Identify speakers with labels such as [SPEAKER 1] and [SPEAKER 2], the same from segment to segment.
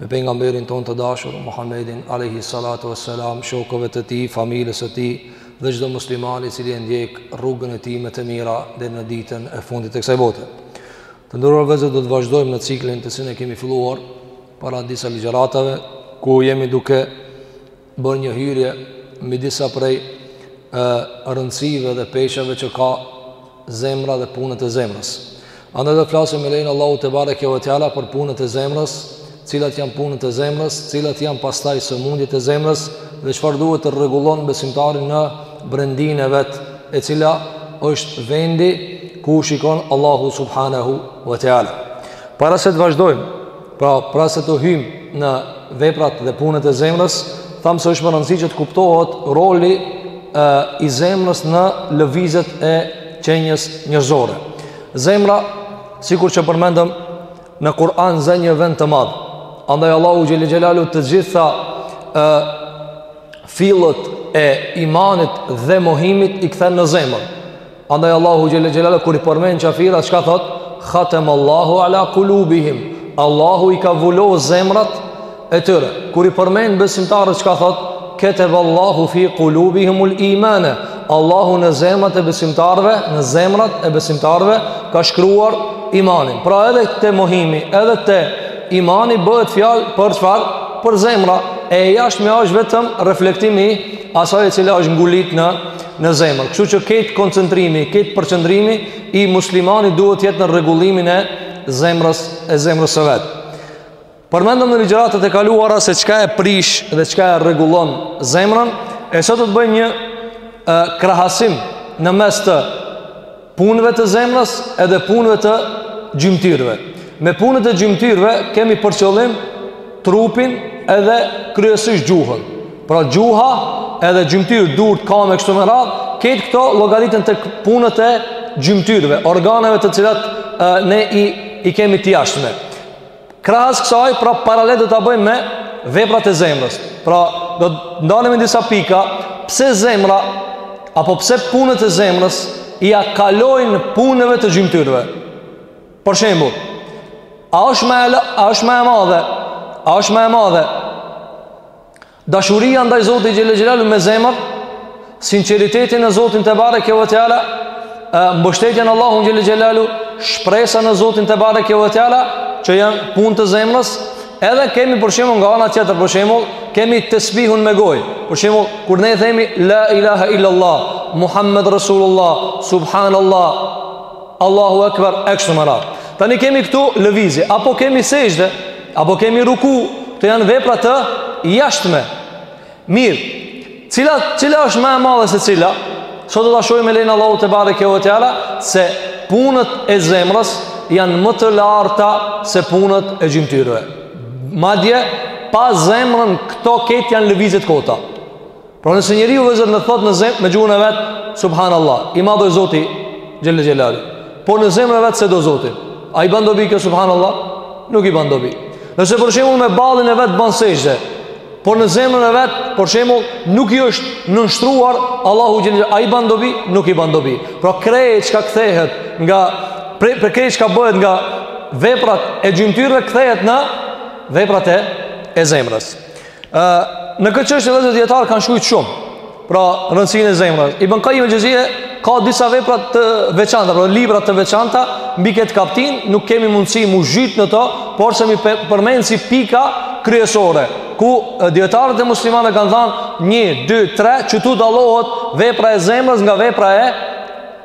[SPEAKER 1] me pejgamberin tonë të dashur Muhammedin alayhi salatu wassalam, shokëve të tij, familjes së tij dhe çdo muslimani i cili e ndjek rrugën e tij me të mira deri në ditën e fundit të kësaj bote. Të nderuar vëllezër, do të vazhdojmë në ciklin të cilin e kemi filluar para disa ligjëratave ku jemi duke bërë një hyrje mbi disa prej e, rëndësive dhe peshave që ka zemra dhe punët e zemrës. Andaj do të flasim me lejen e Allahut tebareke ve teala për punët e zemrës, cilat janë punët e zemrës, cilat janë pastaj sëmundjet e zemrës dhe çfarë duhet të rregullon besimtari në brendinë e vet, e cila është vendi ku shikon Allahu subhanahu ve teala. Para se të vazhdojmë, Pra, para se të hyjmë në veprat dhe punët e zemrës, thamë se është me rëndësi që të kuptohet roli e, i zemrës në lëvizjet e qenies njerëzore. Zemra, sikur që përmendëm, në Kur'an zë një vend të madh. Andaj Allahu xhelle xhelalu të gjitha e, fillet e imanit dhe mohimit i kthen në zemër. Andaj Allahu xhelle xhelalu kur i përmend qafirat çka thotë? Khatem Allahu ala kulubihim. Allahu i ka vulo zemrat e tyre. Kur i përmend besimtarët çka thotë? Keteb Allahu fi kulubihimul iman. Allahu në zemrat e besimtarëve, në zemrat e besimtarëve ka shkruar imanin. Pra edhe te mohimi, edhe te imani bëhet fjalë për çfarë? Për zemra. E jashtmja është vetëm reflektimi asaj e cila është ngulit në në zemër. Kështu që krejt koncentrimi, krejt përqendrimi i muslimanit duhet të jetë në rregullimin e zemrës e zemrës së vet. Përmendëm në ligjëratat e kaluara se çka e prish dhe çka e rregullon zemrën, e sot do të bëjmë një krahasim në mes të punëve të zemrës edhe punëve të gjymtyrëve. Me punët e gjymtyrëve kemi për qëllim trupin edhe kryesisht gjuhën. Pra gjuha edhe gjymtyrë, durt, kamë kështu me radhë, krejt këto llogariten te punët e gjymtyrëve, organeve të cilat e, ne i i kemi të jashtme. Krahas kësaj, pra paralel do ta bëjmë me veprat e zemrës. Pra do të ndalemi në disa pika pse zemra apo pse punët e zemrës ia kalojnë punëve të gjymtyrëve. Për shembull, a është më a është më e madhe? A është më e madhe? Dashuria ndaj Zotit xhelle xhelalu me zemër, sinqeriteti në Zotin tebareke ve teala, mbështetja në Allahun xhelle xhelalu, shpresa në Zotin tebareke ve teala, që janë punë të zemrës, edhe kemi për shembull nga ana tjetër për shembull, kemi tesbihun me gojë, për shembull, kur ne themi, La ilaha illallah, Muhammed Rasulullah, Subhanallah, Allahu Ekber, e kështu me radhë. Tani kemi këtu lëvizje, apo kemi sexhde, apo kemi ruku këto janë vepra të jashtme mirë cila, cila është ma e madhe se cila sot do ta shohim me lejen e Allahut tebareke ue teala se punët e zemrës janë më të larta se punët e gjymtyrëve madje pa zemrën këto krejt janë lëvizje të kota Pra nëse njeriu vëllezër na thot në zemë, me gjuhën e vet, subhanallah, i madh Zoti, xhele xhelalu, por në zemrën e vet s'e do Zotin, a i ban dobi kjo subhanallah, nuk i ban dobi. Nëse për shembull me ballin e vet ban sexhde, por në zemrën e vet, për shembull, nuk i është nënshtruar Allahut xhelal a i ban dobi, nuk i ban dobi. Pra krejt çka kthehet nga pra krejt çka bëhet nga veprat e gjymtyrëve kthehet në veprat e e zemrës. Ë në këtë çështje edhe dijetarë kanë shkrujt shumë. Pra, rëndësinë e zemrës. Ibn Kajim el-Xheuzije ka disa vepra të veçanta, pra libra të veçanta mbi këtë kaptinë, nuk kemi mundësi m'u zhyt në to, por se m'i përmend si pika kryesore, ku dijetarët e muslimanëve kanë thënë 1 2 3 që t'u dallohet vepra e zemrës nga vepra e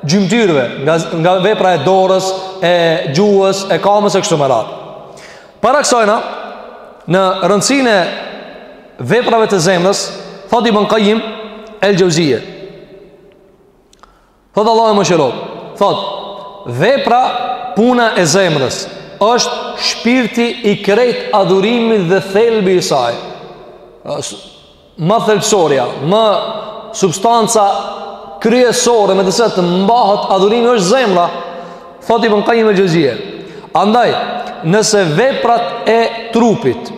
[SPEAKER 1] gjymtyrëve, nga nga vepra e dorës, e gjuhës, e kamës e kështu me radhë. Para kësajna, në rëndësinë e veprave të zemrës, thot Ibn Kajim el-Xheuzije. Thot Allahu e mëshiroftë, thot, vepra puna e zemrës, është shpirti i krejt adhurimit dhe thelbi i saj. më thelbësorja, më substanca kryesore me të cilën mbahet adhurimi është zemra, thot Ibn Kajim el-Xheuzije. Andaj, nëse veprat e trupit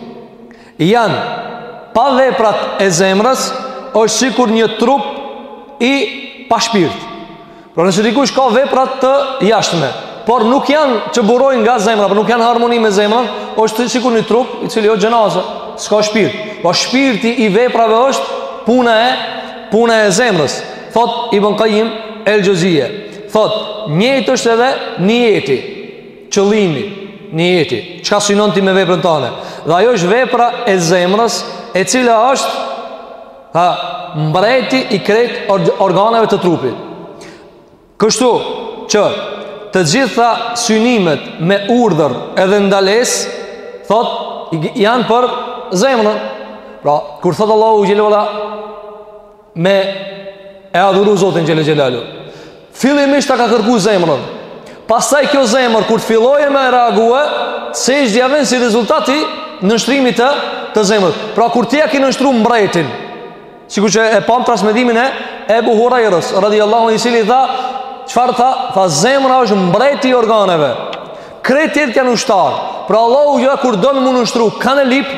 [SPEAKER 1] janë pa veprat e zemrës, është sikur një trup i pashpirt. Pra nëse dikush ka vepra të jashtme, por nuk janë që burojnë nga zemra, por nuk janë harmoni me zemrën, është sikur një trup i cili është xhenaze, s'ka shpirt. Po shpirti i veprave është puna e puna e zemrës. Thot Ibn Kajim el-Xheuzije, thot, njëjtë është edhe nijeti, qëllimi, nijeti, çka synon ti me veprën tënde. Dhe ajo është vepra e zemrës, e cila është Ha, mbreti i krejt organeve të trupit. Kështu që të gjitha synimet me urdhër edhe ndalesë, thot janë për zemrën. Pra, kur thot Allahu xhelalu me e adhuru Zotin xhele xhelalu. Fillimisht ta ka kërku zemrën. Pastaj kjo zemër kur të filloje me reague, sexhdja vjen si rezultat i nënshtrimit të të zemrës. Pra kur ti ja ke nënshtruar mbretin, sikur që e pam transmetimin e Ebu Hurejrës radhiyallahu anhu i cili tha, çfarë tha? Tha zemra është mbreti i organeve. Krejt tjerët janë ushtarë. Pra Allahu kur don mu nënshtru, ka me lyp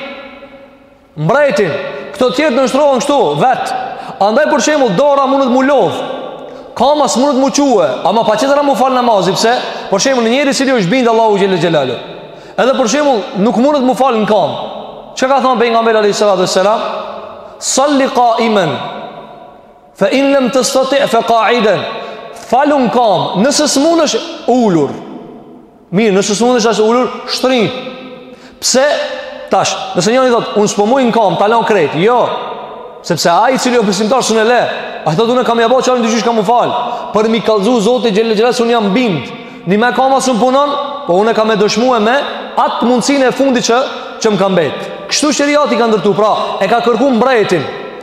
[SPEAKER 1] Mbretin, këto tjerët nënshtrohen kështu, vetë. Andaj për shembull, dora mundet mu lodh, kama s'mundet mu çue, ama ka qetër mu falë namazi, pse? Për shembull, njeri i cili i është bindë Allahut Xhele Xhelaluhu. Edhe për shembull, nuk mundet mu falë në kamë. Çka ka thonë pejgamberi a.s. Salli kaimen, fe in lem testeti, fe kaiden, falu n'kamë, nëse s'munesh ulur, Mirë, nëse s'mundesh as ulur, shtrirë. Pse tash, nëse njëri thot, unë s'po muj n'kamë, ta lë krejt, jo, sepse ai i cili o besimtar s'un e le, ai thot, unë kam ja bo çaren qysh kam m'u falë, për mi kallzu Zotit xhele xhele, unë jam bind, nime kama s'më punon, po unë kam me dëshmue me atë mundësinë e fundit që, që më ka mbetë. Kështu sheriati ka ndërtu, pra, e ka kërku mbretin,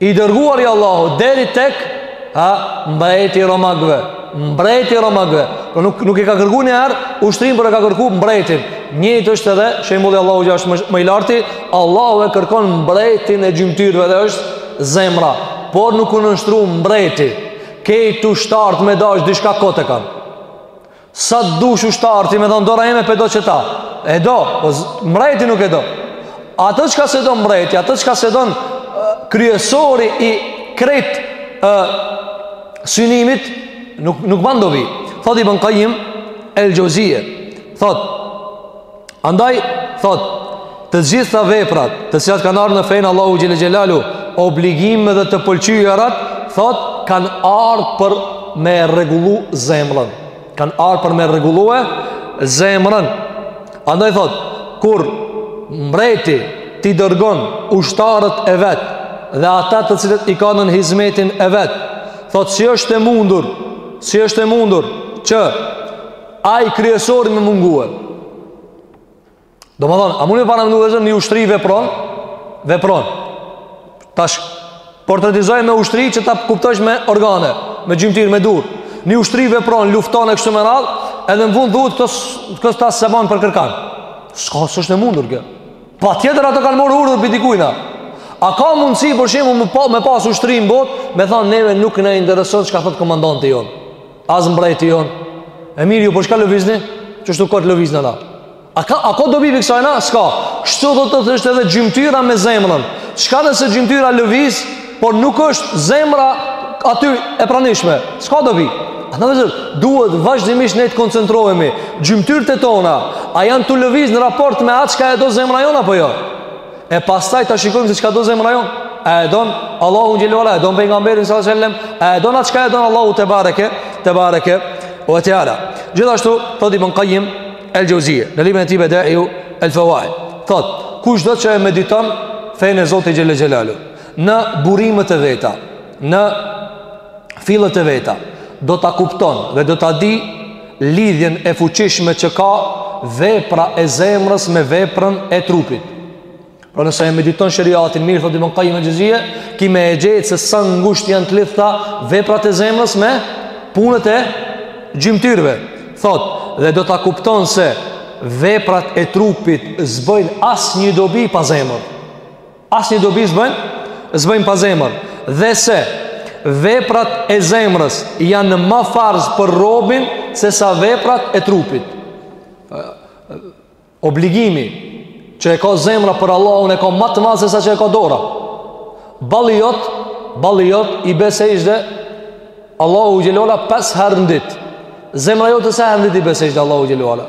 [SPEAKER 1] I dërguar i Allahut deri tek ai mbreti i romakëve, mbreti i romakëve. Po nuk nuk e ka kërkuar një herë ushtrinë por e ka kërkuar mbretin. Njëjtë është edhe shembulli i Allahut që është më i larti, Allahu e kërkon mbretin e gjymtyrëve dhe është zemra, po nuk u nënshtru mbreti. Krejt ushtarët me dash diçka kot e kanë. Sa të dush ushtarë, ti me thonë dora jeme pe do qeta. E do, po mbreti nuk e do. Atë çka s'e do mbreti, atë çka s'e don kryesori i krejt e, synimit, nuk, nuk ban dobi. Thot Ibn Kajim el Xheuzije. Thot, Andaj, thot, të gjithat veprat, të cilat kanë ardhë në fenë e Allahut Xhele Xhelaluhu, obligime dhe të pëlqyerat, thot, kanë ardhë për me rregullu zemrën. Kanë ardhë për me rregullue zemrën. Andaj, thot, kur mbreti t'i dërgon ushtarët e vet, dhe ata të cilët i ka nën hizmetin e vet, thot, si është e mundur, si është e mundur, që Ai kryesori me mungue. Domthon, a muni me paramendue se një ushtri vepron? Vepron. Tash portretizoj me ushtri që ta kuptosh me organe, me gjymtyrë, me durë. Një ushtri vepron, lufton e kështu me radhë, edhe në fund thotë këto ta s'e bon për kërkan. S'ka s'është e mundur kjo. Patjetër ato kanë morrë urdhër pi dikujna. A ka mundësi për shembull me pa, me pas ushtri në botë, me thonë neve nuk na intereson çka thotë komandanti jonë. As mbreti jon. E mirë ju për çka lëvizni? Qështu kot lëvizna na. A ka a ka dobi pi kësajna? S'ka. Kështu do të thotë edhe gjymtyra me zemrën. Çka nëse gjymtyra lëviz, por nuk është zemra aty e pranishme. S'ka dobi. Ata vllezër duhet vazhdimisht ne të koncentrohemi. Gjymtyrët e tona a janë tu lëviz në raport me atë çka e do zemra jona apo jo? E pastaj ta shikojmë se çka do zemra jon. A e don Allahun xhele ve ala, e don pejgamberin sallallahu alajhi wasallam, a e don atë çka e don Allahu tebareke, tebareke ve teala. Gjithashtu thot Ibn Qayyim el-Jauziye, në librin e tij Bada'iu el-Fawaid, thot kushdo që e mediton fenë e Zotit xhele xhelaluhu në burimet e veta, në fillet e veta, do ta kupton dhe do ta di lidhjen e fuqishme që ka vepra e zemrës me veprën e trupit. Pra nëse e mediton sheriatin mirë, thot Ibn Qayyim el-Jauziye, ki me e gjetë se sa ngusht janë të lidhta veprat e zemrës me punët e gjymtyrve. Thot, dhe do ta kupton se veprat e trupit s'bëjnë asnjë dobi pa zemër. Asnjë dobi s'bëjnë, s'bëjnë pa zemër. Dhe se veprat e zemrës janë ma farz për robin se sa veprat e trupit. Obligimi që e ka zemra për Allahun e ka ma të madh se sa që e ka dora. Balli jot, balli jot i bën sexhde Allahut xhele ve ala pesë herë në ditë. Zemra jote sa herë në ditë i bën sexhde Allahut xhele ve ala.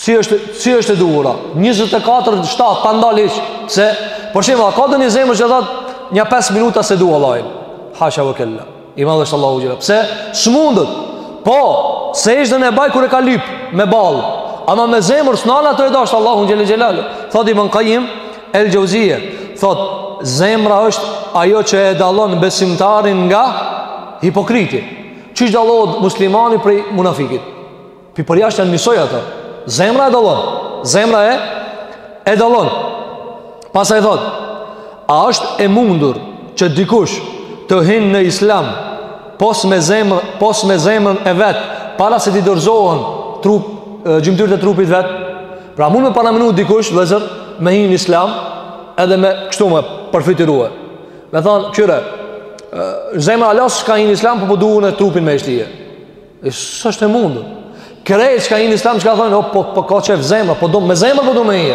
[SPEAKER 1] Si është, si është e duhura? 24 shtat pa ndal hiç. Se për shembull, a ka ndonji zemër që thot një 5 minuta s'e dua Allahun. Hasha wa kella. I madh është Allahu xhele ve ala. Pse? S'mundët. Po, sexhden e baj kur e ka lyp me ball. Ama me zemër s'nalna tu e dasht Allahun xhele xhelaluhu. Thot Ibn Qayyim El Jauziye, thot zemra është ajo që e dallon besimtarin nga hipokriti. Qysh dallohet muslimani prej munafikit? Pi përjashtë janë njësoj ata. Zemra e dallon. Zemra e e dallon. Pastaj thot, a është e mundur që dikush të hin në Islam pos me zemër, pos me zemrën e vet, para se t'i dorëzohen trup gjymtyrët e trupit vet? Pra mund me paramendu dikush vllezër me hi në Islam edhe me kështu me përfytyru. Me thanë, "Qyre, zemra ala s'ka hi në Islam, po po du une trupin me e shti." S'është e mundur. Krejt çka hin n'islam çka ka thonë, oh, po, po ka qef zemra, po du me zemër, po du me hi.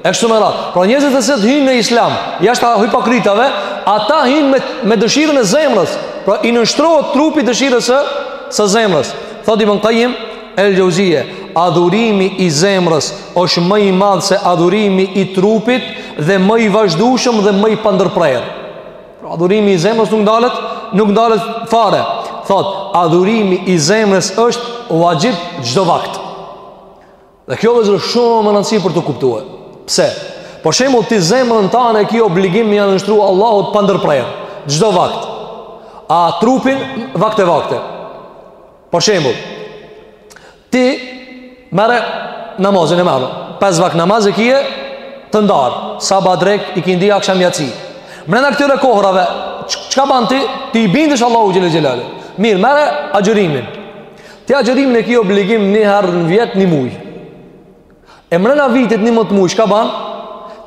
[SPEAKER 1] E kështu me radhë. Pra njerëzit të cilët hinë në islam, jashta hipokritave, ata hinë me, me dëshirën e zemrës. Pra i nënshtrohet trupi dëshirës së zemrës. Thot Ibn Qayyim el-Jauziye, adhurimi i zemrës është më i madh se adhurimi i trupit dhe më i vazhdushëm dhe më i pandërprerë. Pra adhurimi i zemrës nuk ndalet, nuk ndalet fare. Thotë, adhurimi i zemrës është vaxhib çdo vakt. Dhe kjo është shumë e rëndësishme për t'u kuptuar. Pse? Për shembull, ti zemrën tane e ki obligim me ia nënshtru Allahut pa ndërprerë, çdo vakt. A trupin vakte vakte. Për shembull, Ti merre namazin, e merre. Pesë vakt namaz e ki të ndarë. Sabah, drekë, ikindi, aksham, jaci. Mrena këtyre kohërave, çka ban ti? Ti i bindesh Allahut xhel-le xhelaluhu. Mirë, merre agjërimin. Ti agjërimin e ki obligim një herë në vjet një muj. E mrena vitit njimdhet muj, çka ban?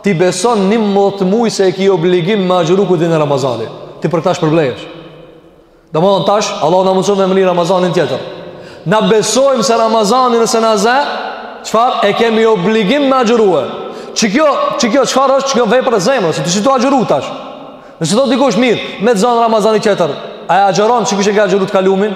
[SPEAKER 1] Ti beson njimdhet muj se e ki obligim me agjëru kur të vjen Ramazani. Ti për këta shpërblehesh. Domethënë tash, Allahu na mundësoftë me e mri Ramazanin tjetër. Na besojmë se Ramazanin nëse na zë, çfarë e kemi obligim me agjërue. Qekjo, qekjo, çfarë është qekjo vepër e zemrës, se ti s'je tu agjëru tash. Nëse thotë dikush mirë, me të zanë Ramazanin tjetër, a e agjëron qysh e ka agjëru të kalumen?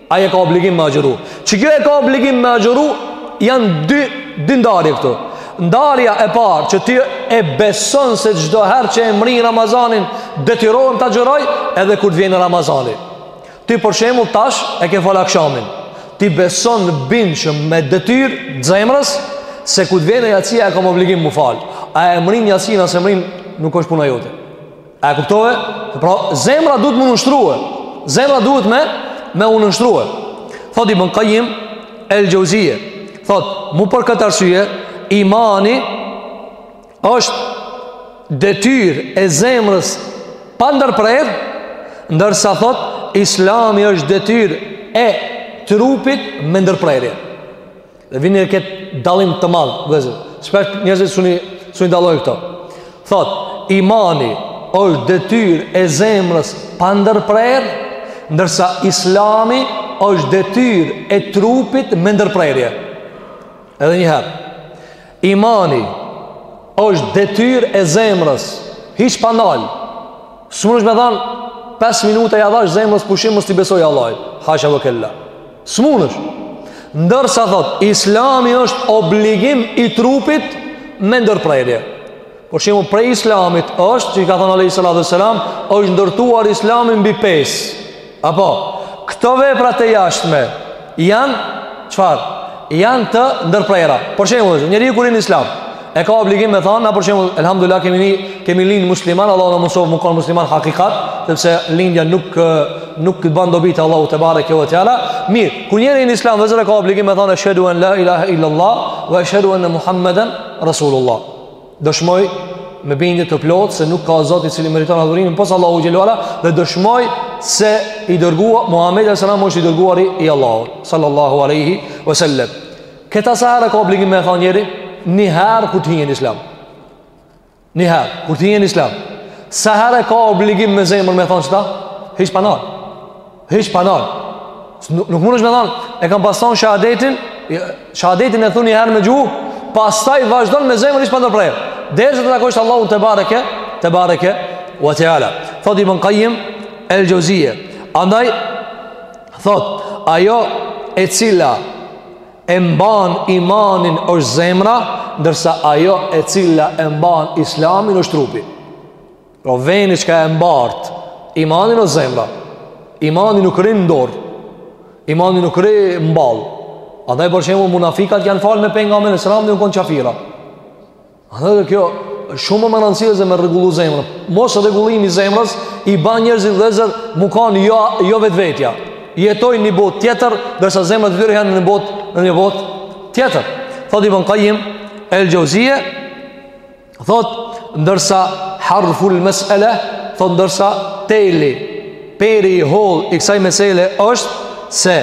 [SPEAKER 1] Ai e ka obligim me agjëru. Që kjo e ka obligim me agjëru, janë dy, dy ndarje këtu. Ndarja e parë, që ti e beson se çdo herë që e mrin Ramazanin, detyrohem ta agjëroj edhe kur të vjen Ramazani. Ti për shembull tash e ke fal akshamin. Ti beson bindshëm me detyrë t' zemrës, se kur të vjen jacia e kam obligim me e falë. A e mrin jacinë a s'e mrin nuk është puna jote. A e kuptove? Pra, zemra duhet m'u nënshtrue. Zemra duhet me, me u nënshtrue. Thotë Ibn Kajim el Xheuzije. Thotë, mu për këtë arsye, imani është detyrë e zemrës pa ndërprerë, ndërsa thotë, islami është detyrë e trupit me ndërprerje. Dhe vinie re këtë dalim të madh, vëllezër. Shpesh njerëzit s'un i, s'un i dallojnë këto. Thotë, imani është detyrë e zemrës pa ndërprerë, ndërsa islami është detyrë e trupit me ndërprerje. Edhe njëherë. Imani është detyrë e zemrës, hiç pa nal. S'mundesh me thanë 5 minuta ia dhashë zemrës pushim mos t'i besojë Allahit. Hasha ve kel-la. S'mundesh. Ndërsa thotë, Islami është obligim i trupit me ndërprerje. Për shembull, prej Islamit është, që ka thënë alejhi salatu ve selam, është ndërtuar Islami mbi pesë. Apo, këto vepra të jashtme janë çfarë? Janë të ndërprera. Për shembull, njeriu kur hin në Islam, e ka obligim me thonë, na për shembull, elhamdulilah kemi ni, kemi lind musliman, Allahu na mundësoftë me kon musliman hakikat, sepse lindja nuk nuk të bën dobi te Allahu tebareke ve teala. Mirë, kur njeriu hin në Islam, vëllezër, e ka obligim me thonë, "Ashhadu an la ilaha illa Allah wa ashhadu anna Muhammeden rasulullah." dëshmoj me bindje të plotë se nuk ka Zot i cili meriton adhurimin pos Allahu xhele ue ala dhe dëshmoj se i dërguari Muhamedi sallallahu alaihi wasallam është i dërguari i Allahut sallallahu alaihi wasallam. Këta sa herë ka obligim me thanë njeri një herë kur të hinë në Islam. Një herë kur të hinë në Islam. Sa herë ka obligim me zemër me thanë këta? Hiç pa Hiç pa nal. Nuk, nuk mundesh me thanë e kam pas thanë shahadetin, shahadetin e thu ni herë me gjuhë, pastaj vazhdon me zemër hiç pa ndërprerë. Derisa të takosh Allahun tebareke, tebareke wa taala. Thot Ibn Kajim el-Xheuzije. Andaj thot, ajo e cila e mban imanin është zemra, ndërsa ajo e cila e mban islamin është trupi. Pra veni çka e mbart imanin është zemra Imani nuk rri n'dorë Imani nuk rri n'ballë Andaj për shembull munafikat janë falë me pejgamberin alejhi selam edhe janë konë qafira Andaj dhe kjo Shumë ma me rëndësi është me rregullu zemrën Mosrregullimi i zemrës i ban njerëzit vëllezër me kanë jo, jo vetvetja Jetojnë një botë tjetër Ndërsa zemrat e tyre janë në një botë Në një botë tjetër Thot Ibn Kajim el-Xheuzije Thot, ndërsa harful mesele, thot, ndërsa teli, peri i hollë, i kësaj mesele është se,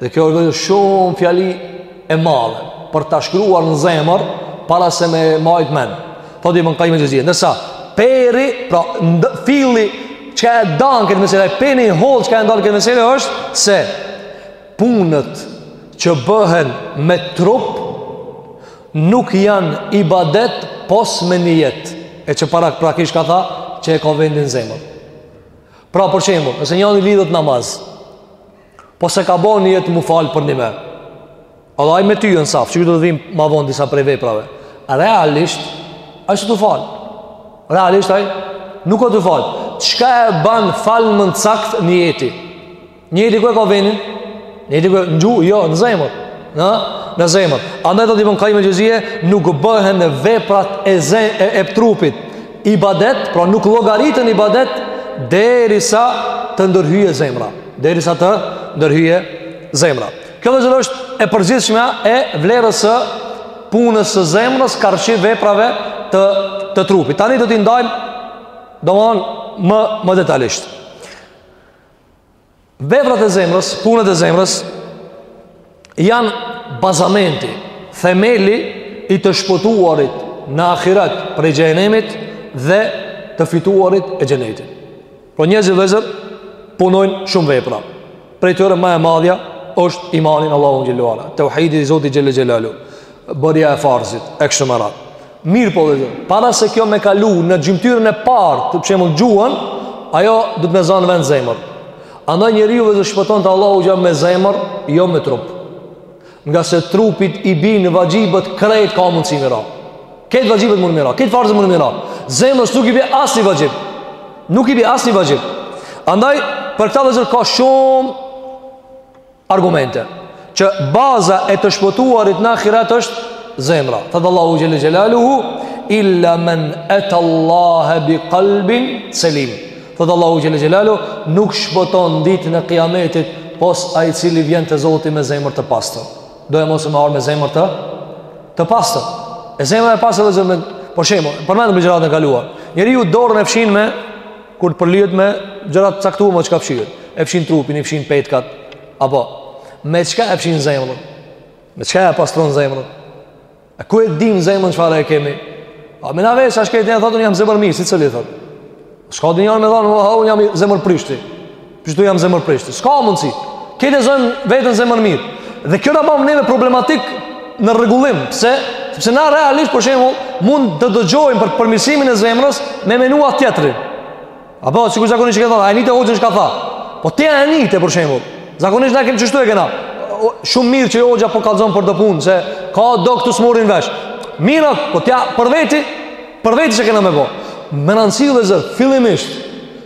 [SPEAKER 1] dhe kjo është shumë fjali e madhe, për ta shkruar në zemër, para se me majtë n'men. Thot, Ibn Kajim el-Xheuzije, ndërsa peri, pra, filli, çka e dan këtë mesele, peri i hollë, çka e dan këtë mesele është se, punët që bëhen me trup nuk janë ibadet pos me nijet e që paraprakisht ka tha që e ka vendin n'zemër pra për shembull nëse njani lidhet n'namaz po s'e ka bo nijet m'u falë për një me edhe ai me ty hin n'saf që këtu do të vim ma vonë disa prej veprave realisht ai s'o tu u falë realisht ai nuk o tu u falë çka e ban falmen sakt nijeti Nijeti ku e ka venin Nijeti ku o në gjuhë, jo, në zemër Në, në zemër Andaj thot Ibn Kajim el-Xheuzije Nuk bëhen veprat e, zem, e, e trupit Ibadet, pra nuk llogariten ibadet Derisa të ndërhyje zemra Derisa të ndërhyje zemra Kjo vëllezër është e përgjithshme e vlerës së punës së zemrës Karshi veprave të, të trupit Tani do t'i ndajmë Domethënë më detalisht Veprat e zemrës, punët e zemrës janë bazamenti, themeli i të shpëtuarit në ahiret prej xhehenemit dhe të fituarit e xhenetit. Pra njerëzit vëllezër punojnë shumë vepra. Prej tyre ma e madhja është imani n'Allahun xhele ue ala, teuhidi i Zotit xhele xhelaluhu, bërja e farzit, e kështu me radhë. Mirëpo vllezër, para se kjo me kalu në gjymtyrën e parë, për shembull në gjuhën, ajo duhet me zanë vend n'zemër. Andaj njeriu vllezër shpëton te Allahu gja me zemër, jo me trup. Ngase trupit i bijnë vaxhibet krejt ka mundësi me i ra. Krejt vaxhibet mund me i ra, krejt farzet mund me i ra. Zemrës nuk i bi asnjë vaxhib. Nuk i bi asnjë vaxhib. Andaj, për këta vllezër ka shumë argumente që baza e të shpëtuarit në ahiret është zemra. Thotë Allahu Xhelle Xhelaluhu, illa men etallahe bi kalbin selim. Thotë Allahu Xhelle Xhelaluhu, nuk shpëton ditën e kiametit, pos ai i cili vjen te Zoti me zemër të pastër. Doemos me ardhë me zemër të, të pastër. E zemra e pastër vllezër, për shembull, përmendëm ligjëratën e kaluar. Njeriu dorën e fshin me, Kur përlyhet me gjëra të caktuara me çka e fshin, e fshin trupin, i fshin petkat, apo me çka e fshin zemrën? Me çka e pastron zemrën? A ku e dim zemrën çfarë e kemi? A me na vetë ashtu krejt thotë unë jam zemërmirë, secili thotë. S'ka njeri me thanë, ha, unë jam zemërprisht. Qështu jam zemërprisht. S'ka mundësi. Krejt e zojmë veten zemërmirë. Dhe kjo na bën neve problematik në rregullim. Pse? Sepse na realisht, për shembull, mund të dëgjojmë për përmirësimin e zemrës me mendu tjetrin. Apo sikur zakonisht e thonë, a e nite hoxhën çka tha. Po ti a e nite, për shembull. Zakonisht na kemë qështu e kena. Shumë mirë që hoxha po kallzon për do punë, se ka do këtu s'marrin vesh. Mirëpo ti a për veti, për veti s'e kena me bo. Me rëndësi vllezër, fillimisht,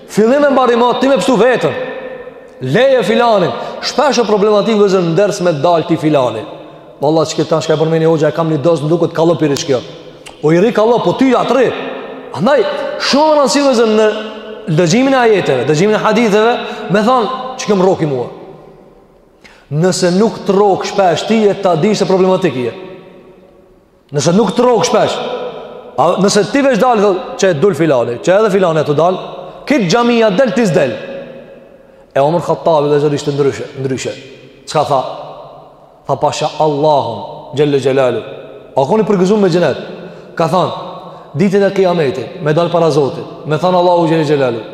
[SPEAKER 1] Fillim e mbarim o ti me pshtu veten Leje filanin Shpesh je problematik vllezër n'ders me dalë ti filani Vallahi qëkëta çka e përmendi hoxha e kam një dost m'duket kallëp i rri qikjo O i rri kallëp, po ty a t'rri Andaj, shumë me rëndësi vllezër në dëgjimin e ajeteve, dëgjimin e haditheve Me thonë, qikjo m'rroki mua Nëse nuk të rrok shpesh ty e ta dish se problematik je Nëse nuk të rrok shpesh a, Nëse ti veç dalë thot, Qe dul filani Qe edhe filani e tu dalë Krejt xhamia del ti s'del E Omer Hattabi vllezër ishte ndryshe, ndryshe. Çka tha? Tha pasha Allahun Xhelle Xhelaluhu U kon i përgëzum me xhenet Ka than Ditën e kiametit Me dalë para Zotit Me than Allahu Xhelle Xhelaluhu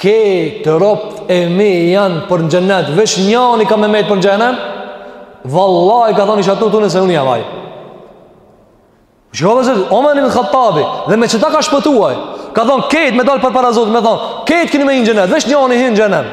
[SPEAKER 1] Krejt robt e mi janë për në xhennet Veç njani ka me mejtë për në xhehnem Vallahi ka thonë isha tutë se unë jam ai Shiko vllezër, Omer ibn Hattabi Dhe me qëta ka shpëtuar Ka thonë krejt me dalë përpara Zotit Me thonë krejt keni me hi në xhennet Veç njani hin në xhehnem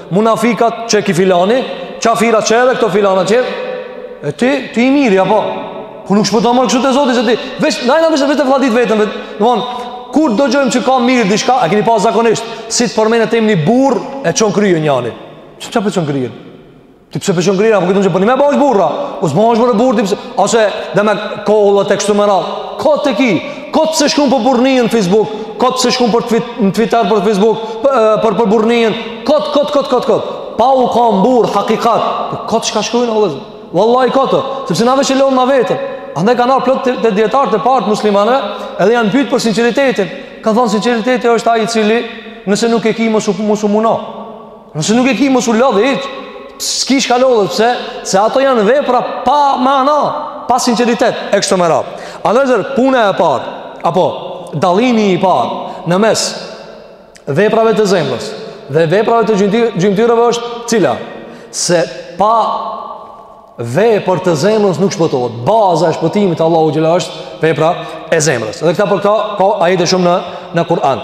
[SPEAKER 1] munafikat që ki filani, qafirat që edhe këto filana që, e ti, ti i miri, apo, po nuk shpëton more kështu te Zoti, se ti, veç, ndaj na veç, veç të flatit vetën, veç, domethënë, kur dëgjojmë që ka mirë diçka, a keni pa zakonisht, si të përmenet emni burrë, e çon kryen njani, që që pe çon kryen? Ti pse pe çon kryen, apo këtë në që për një me bësh burra, u së bësh burrë burrë, ti pse, ose dhe me kohullët e kështu me radhë, kot e ki, Kot pse shkrun për burrninë në Facebook, kot pse shkrun për në Twitter për Facebook, për për burrninë, kot kot kot kot kot. Pa u kan burrë hakikat, po kot çka shkrun Allah. Wallahi kot, sepse na veç e lodhim veten. Andaj kanë ardh plot te dijetarët e parë muslimanëve, edhe janë pyet për sinqeritetin. Kanë thënë sinqeriteti është ai i cili nëse nuk e ki mos u mos u muno. Nëse nuk e ki mos u lodh hiç. S'ki çka lodhesh, pse? Se ato janë vepra pa mana, pa sinqeritet e kështu me radhë. Vllezër puna e parë apo dallimi i parë në mes veprave të zemrës dhe veprave të gjymtyrëve është cila? Se pa vepër të zemrës nuk shpëtohet. Baza e shpëtimit Allahu xhele është vepra e zemrës. Dhe këta për këta ka ajete shumë në në Kur'an.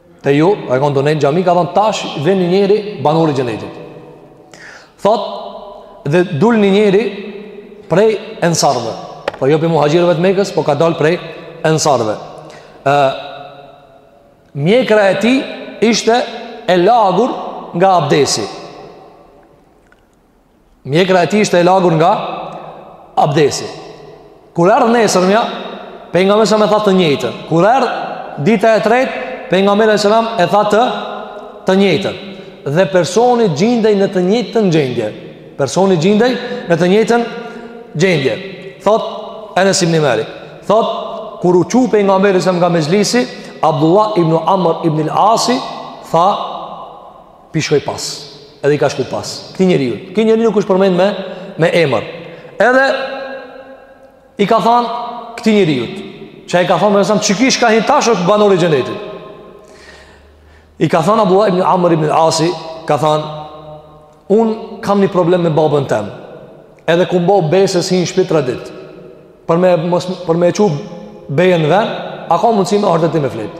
[SPEAKER 1] Te ju, e konë do në xhami, ka thonë tash del një njeri banor i xhenetit. Thot, dhe dul një njeri prej ensarve. Po jo prej muhaxhirëve të Mekës, po ka dal prej ensarve. E, mjekra e tij ishte e lagur nga abdesi. Mjekra e tij ishte e lagur nga abdesi. Kur erdh nesërmja, pejgamberi alejhi selam e tha të njëjtën. Kur erdh dita e tretë, pejgamberi alejhi selam e tha të, të njëjtën. Dhe personi gjindej në të njëjtën gjendje. Personi gjindej në të njëjtën gjendje. Thot, Enes ibn Malik. Thot, kur u çu pejgamberi alejhi selam nga mexhlisi, Abdullah ibn Amr ibn al-Asi, tha, Pi shkoj pas. Edhe i ka shku pas këtij njeriu. Ky njeri nuk ësht përmend me, me emër. Edhe i ka than këtij njeriu. Që i ka than alejhi selam qiki që ka hin tash është banor i xhenetit. I ka than Abdullah ibn Amr ibn Asi. Ka than unë kam një problem me babën tem. Edhe kum bo be se s'hi n'shpi tri dit. Për me, mos, për me çu bejën n'ven, a ka mundësi me ardh te ti me flet.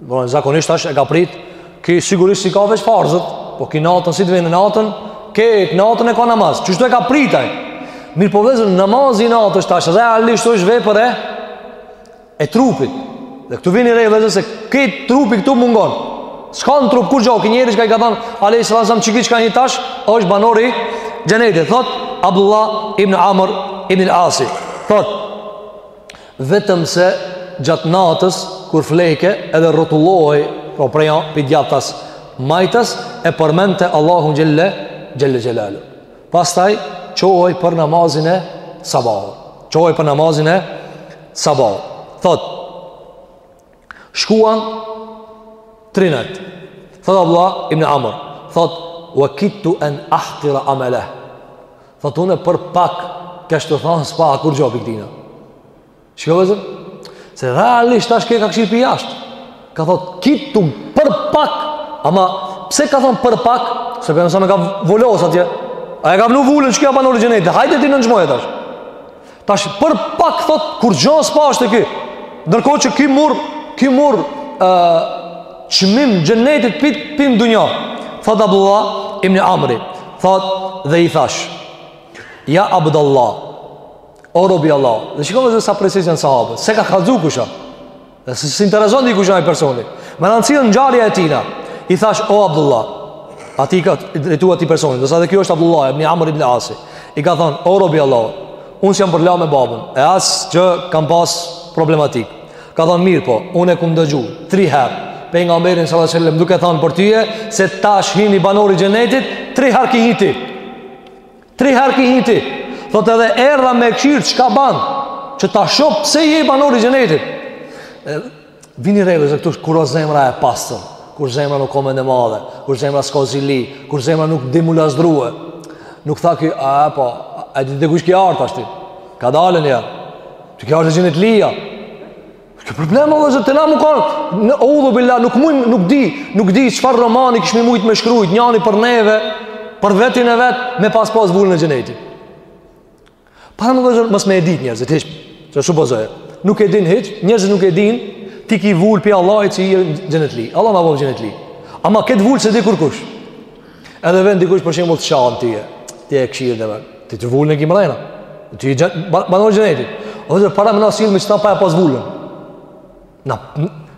[SPEAKER 1] Domethënë zakonisht tash e ka prit, ki sigurisht s'i ka veç farzet, po ki natën si të vjen në natën, krejt natën e ka namaz. Qashtu e ka prit ai. Mirëpo vllezër namazi i natës tash realisht është vepër e e trupit. Dhe këtu vini re vllezër se ke trupi këtu mungon. S'ka në trup kurgjo ki njeri që i ka thënë alejhi selam, "Qiki që ka hi tash, është banor i xhenetit." Thot Abdullah ibn Amr ibn al-Asi. Thot Vetëm se gjatë natës kur fleke edhe rrotullohej pra prej pi djathtas majtas e përmendte Allahun xhele xhele xhelaluhu pastaj çohej për namazin e sabahut çohej për namazin e sabahut thot Shkuan tri net. Thot Abdullah ibn Amr, thot wa kittu an ahqira amala. Thot unë për pak kesh tu thon s'pa kurgjo pi këtina. Shikoje se realisht tash ky ka kqyr pi jashtë. Ka thot kittu për pak, ama pse ka thon për pak? Se pejgamberi ka vulos atje. Ai e ka vnu vulën që ky o banor i xhenetit. Hajde ti nënçmoje tash. Tash për pak thot kurgjo s'pashë te ky. Ndërkohë që ky murr, ky murr çmim xhenetit pi, pi n'dunja. Thot Abdullah ibn Amri, thot dhe i thash. Ja Abdullah. O rob i Allahut. Dhe shikoj se sa preciz jan sahabët. S'e ka kallzu kush a. Dhe se s'i intereson dikuj kush ai personi. Me rëndësi ngjarja e tina. I thash o Abdullah, atij i ka drejtuar, atij personit. Ndonëse edhe ky është Abdullah ibn Amr ibn Asi. I ka thon o rob i Allahut, un s'jam përla me babën. E as që kam pas problematik. Ka thon mirëpo, un e kum dëgju 3 herë pejgamberin sallallahu alajhi wasallam duke thon për ty se tash hini banori i xhenetit 3 herë ke hi ti. Tri herë ki hi ti, thot edhe erdha me kqyr çka ban, që ta shoh pse je banor i xhenetit. E, vini re vllezër këtu është kur o zemra e pastër, kur zemra nuk o mendjemadhe, kur zemra s'ka zili, kur zemra nuk di m'u lazdru. Nuk tha ky, a e po, a e di te kush ki ardh tashti, kadale, ja, që ki ardh te xhenetlija, Ky problem vllezër te na me kan, eudhu billah nuk muj nuk di, nuk di çfarë romani kishmi mujt me shkruajt njani prej neve, për vetin e vet me pas pas vulën e xhenetit. Paramendo vllezër mos me e ditë njerëzit hiç, supozoje. Nuk e din hiç, njerëzit nuk e din ti ki vul pi Allahit që je xhenetli. Allah na bo xhenetli. Ama këtë vul s'e di kurkush. Edhe vjen dikush për shembull të shan ty. Ti e kqyr demek. Ti të vulën e ki mrena. Ti je banor i xhenetit. O vllezër paramendo na sillemi kshtu pa e pas vulën. Na,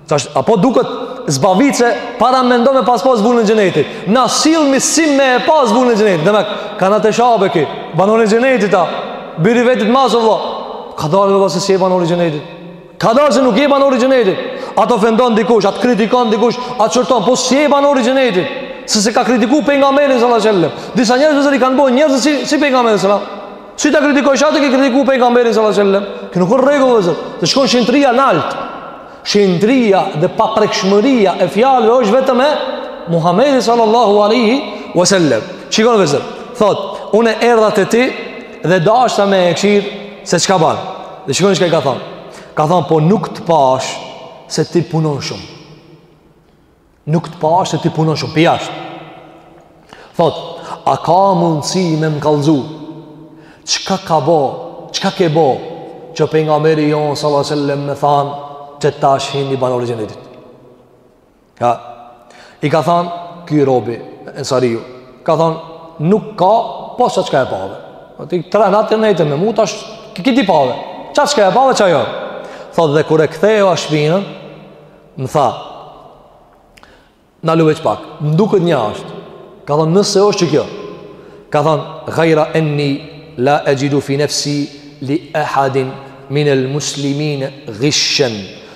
[SPEAKER 1] tash, a po duket zbavitëse paramendo me pas pas vulën e xhenetit. Na sillemi si me e pas vulën e xhenetit. Demek, a na të sha be ky. Banor i xhenetit ta. Biri vetit masë, o vlla. Kadal de se s'je banor i xhenetit. Kadal se nuk je banor i xhenetit. A të ofendon dikush, a të kritikon dikush, a të qërton, po s'je banor i xhenetit. Se s'e ka kritiku pejgamberin sallallahu aleyhi wasallam. Disa njerëz vllezër i kanë bo njerëzit si, si pejgamber aleyhi salam. Si ta kritikojsh atë, ke kritiku pejgamberin sallallahu aleyhi wasallam. Kjo nuk është n'rregull, vllezër. Të shkon shenjtëria nalt. Shenjtëria dhe paprekshmëria e fjalëve është vetëm e Muhammedi sallallahu aleyhi wasallam. Shikoni, vllezër. Thot, une erdha te ti dhe dashta me e kqyr se çka ban. Dhe shikoni çka i ka thënë. Ka thënë po nuk të pash se ti punon shumë. Nuk të pash se ti punon shumë, pi jashtë.. Thot, a ka mundësi me m kallzu? Çka ka bo? Çka ke bo? Që pejgamberi jonë, sallallahu alejhi ve sellem, me thanë, që tash hin një banor i xhenetit. Ka, i ka thanë, ky robi, ensariu, ka thanë, nuk ka, pos çka e pave. Po ti tre natë ti nejte me mu, tash, këtë ti pave. Qa çka e pave, qajo. Thotë dhe kur e ktheva shpinën, më tha, nalu veç pak, më duket nja asht. Ka thanë, nëse është qikjo. Ka thanë, gajra enni, la exhidu fi nefsi, li e hadin, minel muslimin, ghishen,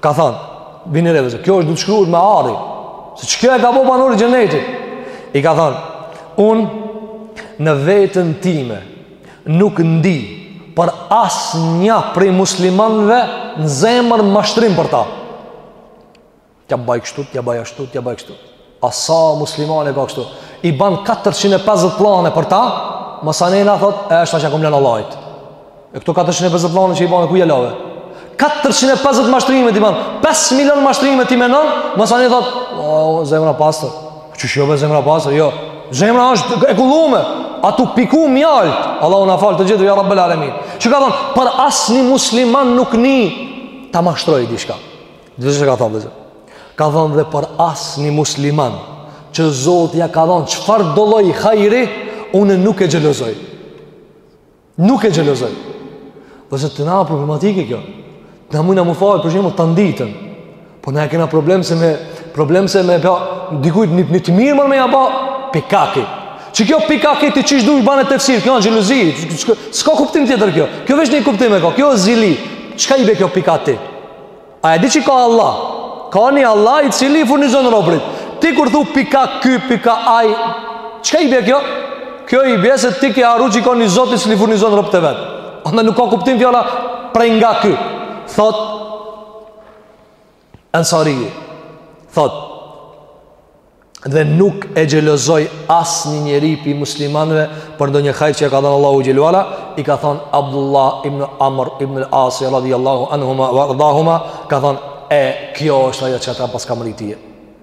[SPEAKER 1] Ka thënë, vini re vëllezër, kjo është duhet shkruar me ari. Se qikjo e ka bo banor xhenetit? I ka thënë, un në veten time nuk ndi për asnjë prej muslimanëve në zemër mashtrim për ta. T'ja baj kështu, t'ja baj ashtu, t'ja baj kështu. A sa muslimanë ka kështu? I ban 450 plane për ta, masanena thot, e është ta çka kom lënë Allahit. E këto 450 plane që i bane kuj ja lave? 450 mashtrime t'i ban, 5 milion mashtrime t'i menon, masanena thot, o zemra e pastër. Qysh jo ve zemra e pastër? Jo. Zemra është e kullume. Â tu piku mjalt? Allahu na faltë të gjithëve ja Rabbel Alamin. Çka ka thon, për asnjë musliman nuk ni ta mashtroj diçka. Dhe çka ka thonë vëllezër? Ka thonë dhe për asnjë musliman Që Zoti ja ka dhonë Çfarëdo lloj hajri Unë nuk e xhelozoj Nuk e xhelozoj Vëllezër te na problematike kjo Se na mujna m'u falë për shumë n'ditë Po na e kena problem se me Problem se me pa, Dikujt një, një të mirë more me ja ba Pika ky Qikjo pika ky ti qysh dush bane tefsir Kjo o xhelozi S'ka kuptim tjetër kjo Kjo veç një kuptim e ka Kjo zili Çka i bje kjo pika ty A e di që ka Allah? Ka një Allah i cili i furnizon robrit. Ti kur thu pika ky, pika aj, çka i bje kjo? Kjo i bje se ti ke harru që ka një zot i cili furnizon robrit e vet. Andë nuk ka kuptim fjala prej nga ky. Thot, Ensariju, thot, dhe nuk e xhelozoj asnjë njeri pi muslimanve për ndonjë hajr që e ka dhënë Allahu Xhelle ve Ala i ka thonë Abdullah ibn Amr ibn Asi radiallahu anhuma wa ardahuma ka thonë e kjo është ajo që ta paska mbërri ti e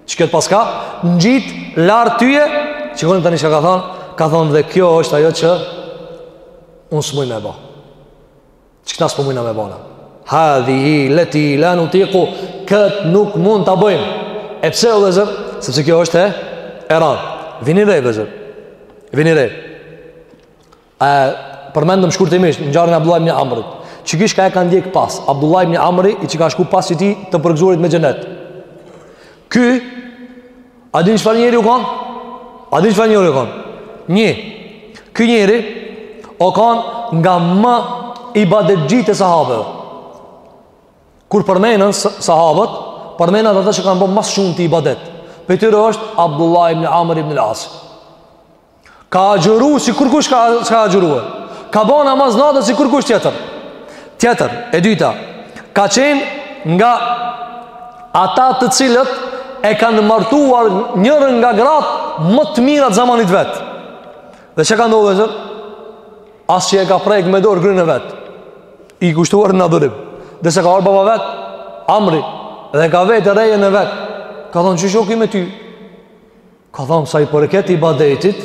[SPEAKER 1] qikjo të paska ngjit lart ty e shikoni tani çka ka thonë ka thonë dhe kjo është ajo që unë s'muj me bo Që këtë s'po mujna me ba na. Hadhihi leti la nutiku, këtë nuk mund ta bëjmë. E pse o vllezër? Sepse kjo është e e ranë. Vini re vllezër. Vini re. E përmendëm shkurtimisht ngjarjen e Abdullah ibn Amrit. Qiky çka e ka ndjek pas. Abdullah ibn Amri që ka shku pas qëtij të përgëzuarit me xhenet. Ky A din çfarë njeri u kon? A din çfarë njeri u kon? Një. Ky njeri o kon nga ma ibadetxhitë e sahabëve. Kur përmenen sahabët, përmenen ata që kanë bo ma s'shumti ibadet. Prej tyre është Abdullah ibn Amr ibn el Asi. Ka agjëru si kurkush s'ka agjëru e. Ka bo namaz nate si kurkush tjetër. Tjetër, e dyta, ka qenë nga ata të cilët e kanë martuar njërën nga gratë më të mira t'zamanit vet. Dhe çka ka ndodhë vllezër? As që e ka prek me dorë gruen e vet. I kushtuar në adhurim. Derisa ka ardhë baba i vet, Amri, dhe e ka vet rejën e vet. Ka thonë qysh o ky me ty, Ka thonë, sa i përket ibadetit,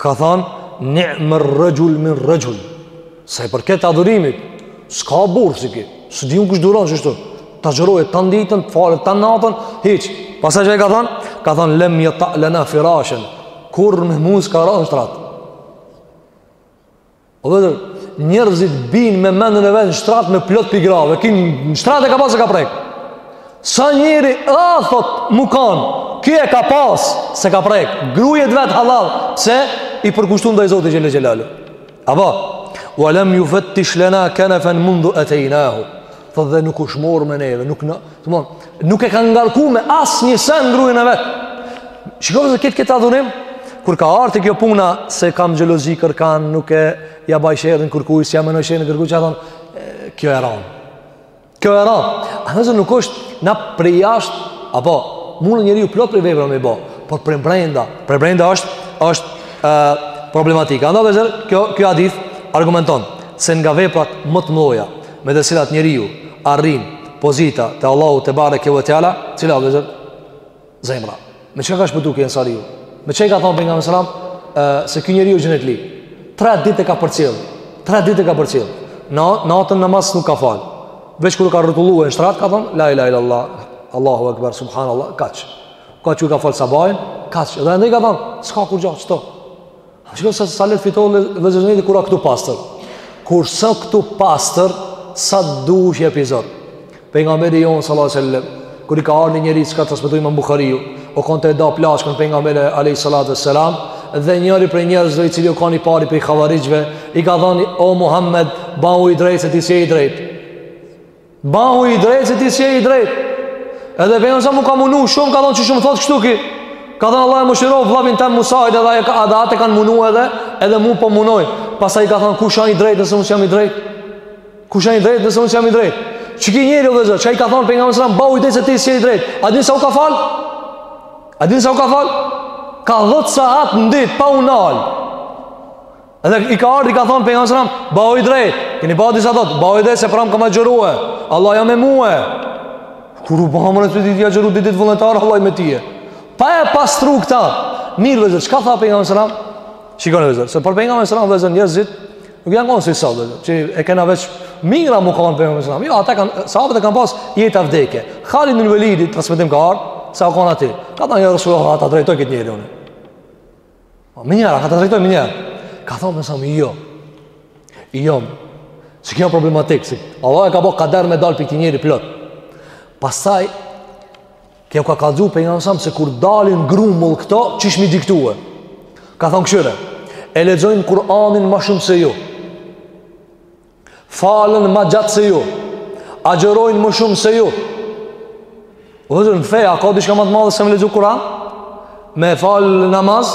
[SPEAKER 1] ka thonë, nimer rexhulu min rexhul. Sa i përket adhurimit, s'ka burrë si ky, s'di unë kush të duron qështu, t'agjërojë ditën, të falet natën, hiq. Po se çka ka thonë, ka thonë, lem jeta lena firashen, kurrë me mu s'ka ra n'shtrat. O dhe njerëzit bijnë me menden e vet në shtrat me plot prej grave. Ky në shtrat e ka pas, s'e ka prek. Sa njeri, a, thot, mu kanë, ky e ka pas, s'e ka prek gruen e vet hallall, se i përkushtun ndaj Zotit xhel-le xhelaluhu. Apo, ue lem jufettish lena kenefen mundhu etejnahu. Thot dhe nuk është marrë me neve, nuk në, të mon, nuk e ka ngarku me asnjë sen gruen e vet. Shikove se këtë këtë adhurim, kur ka ardhë te kjo puna s'e kam xhelozi kërkan, nuk e ja baj sherrin kërkuj, s'ja menoj sherrin kërkuj, që e thonë, kjo e ranë. Kjo e ranë. A nëse nuk është na prej jasht, apo, munet njeriu plot prej veprave me i bo, por prej brenda, prej brenda është, është e, problematike. Andaj vllezër, kjo, ky hadith argumenton se nga veprat më të mdhaja, me të cilat njeriu arrin pozita te Allahu tebareke ve teala, cila vllezër? Zemra. Me çka ka shpëtuar ky ensariu? Me çka ka thënë pejgamberi sallallahu alajhi wasallam se ky njeriu është xhenetli? Tre ditë e ka përcjell. Tre ditë e ka përcjell. Natën namaz nuk ka fal. Veç kur ka rrotulluar në shtrat ka thënë la ilaha illallah, Allahu akbar, subhanallahu, kaq. U çu ka fal sabahin, kaq. Dhe andaj ka thënë, s'ka kurgjë, çto. Shiko sa sa lehtë fiton vllezër xhenetin kur a këtu pastër. Kur s'a këtu pastër, sa dush epizod. Pejgamberi jonë, sallallahu alaihi wasallam, kur i ka ardhur një njeri siç ka transmetuar Imam Buhariu, u kon te da plaçkën Pejgamberi alaihi salatu wasalam, dhe njëri prej njerëzve i cili u kanë i pari prej havarixhve, i ka thënë o Muhammed, bau i drejtë se ti s'je i drejtë. Bahu i drejtë se ti s'je i drejtë. Edhe Pejgamberi alejhi selam u ka munu shumë, ka thonë qysh më thotë kështu ky. Ka thonë Allahu e mëshiroftë, vllavin tem Musain edhe edhe atë e kanë munu edhe, edhe mu po munojnë. Pastaj i ka thonë, kush a i drejtë nëse unë s'jam i drejtë? Kush a i drejtë nëse unë s'jam i drejtë? Qeky njeri o vllezër, që i ka thonë Pejgamberit alejhi selam, bahu i drejtë se ti s'je i drejtë. A din sa u ka falë? A din sa u ka falë? Ka dhetë saat në ditë, pa u nalë. Edhe i ka ardhë, i ka thonë Pejgamberit alejhi selam, bau i drejt, keni pa disa thotë, bau i drejt se pramë kam agjërue, Allahu a me mue. Kur u bëhamë në të ditë, i agjëru dy ditë vullnetare, Allahu me tye. Pa e pastru këta, mirë vllezër, çka tha Pejgamberi alejhi selam? Shikone vllezër, se për Pejgamberin alejhi selam vllezër njerëzit, nuk janë konë si sot vllezër, që e kena veç mira mu kanë Pejgamberin alejhi selam. Jo, ata kanë, sahabët e kanë pas jetë a vdekje. Khalid ibn Velidi, transmetim ka ardhë, se u konë aty. Ka thanë ja resulullah, a ta drejtoj këtë njeri unë. Po menjëherë, a ta drejtoj menjëherë. Ka thonë alejhi selam jo. Jo. Se kjo problematikë, se Allahu e ka bo kader me dalë pi këtij njeri plot. Pastaj, kjo ka kallxu Pejgamberi alejhi selam se kur dalin grumull këto, qysh m'i diktue. Ka thonë kshyre, e lexojnë Kur'anin ma shumë se ju. Falen ma gjatë se ju Agjërojnë më shumë se ju O vllezër, në fe a ka diçka ma të madhe se me lexu Kur'an Me falë namaz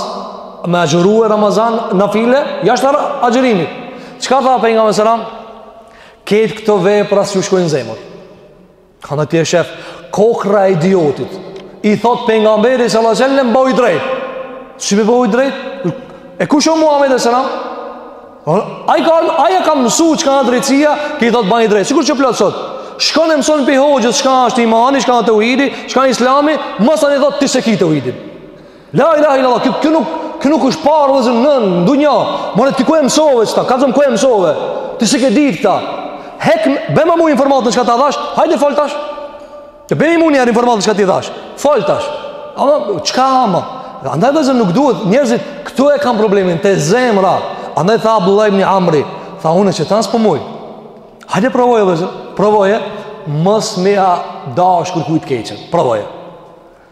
[SPEAKER 1] Me agjërue Ramazan Nafile, jashtë arë agjërimi Çka tha Pejgamberi alejhi selam? Krejt këto vepra s'ju shkojnë n'zemër Ka atje shef, kokrra e idiotit, i thot Pejgamberit sallallahu alejhi ve sellem, bëhu i drejt. Qysh me bëhu i drejt? E kush o Muhammed alejhi selam? Aj ja ka, aj ja ka mësu çka a drejtsia, ky i thot bëhu i drejt. Sikur që plot sot, shkon e mëson pi hoxhës, çka është imani, çka është teuhidi, çka është islami, mastanej i thot ti s'e ki teuhidin. La ilaha illallah, kjo, kjo nuk kjo nuk është parë vllezër në dunja. Mor ti ku e mësove qeta? Ka zëm ku e mësove? Ti s'e ke ditë këta. Hek, bjema mu informatën çka ta dhash. Hajde fol tash. Bjemi mu informatat çka ti dhash. Fol tash. Ama çka ama? Andaj vllezër nuk duhet njerëzit këtu e kanë problemin te zemra. Andaj tha Abdullah ibn Amri, tha unë qeta s'po muj. Hajde provoje vllezër. Provoje mos me ja dash kurkujt keqen. Provoje.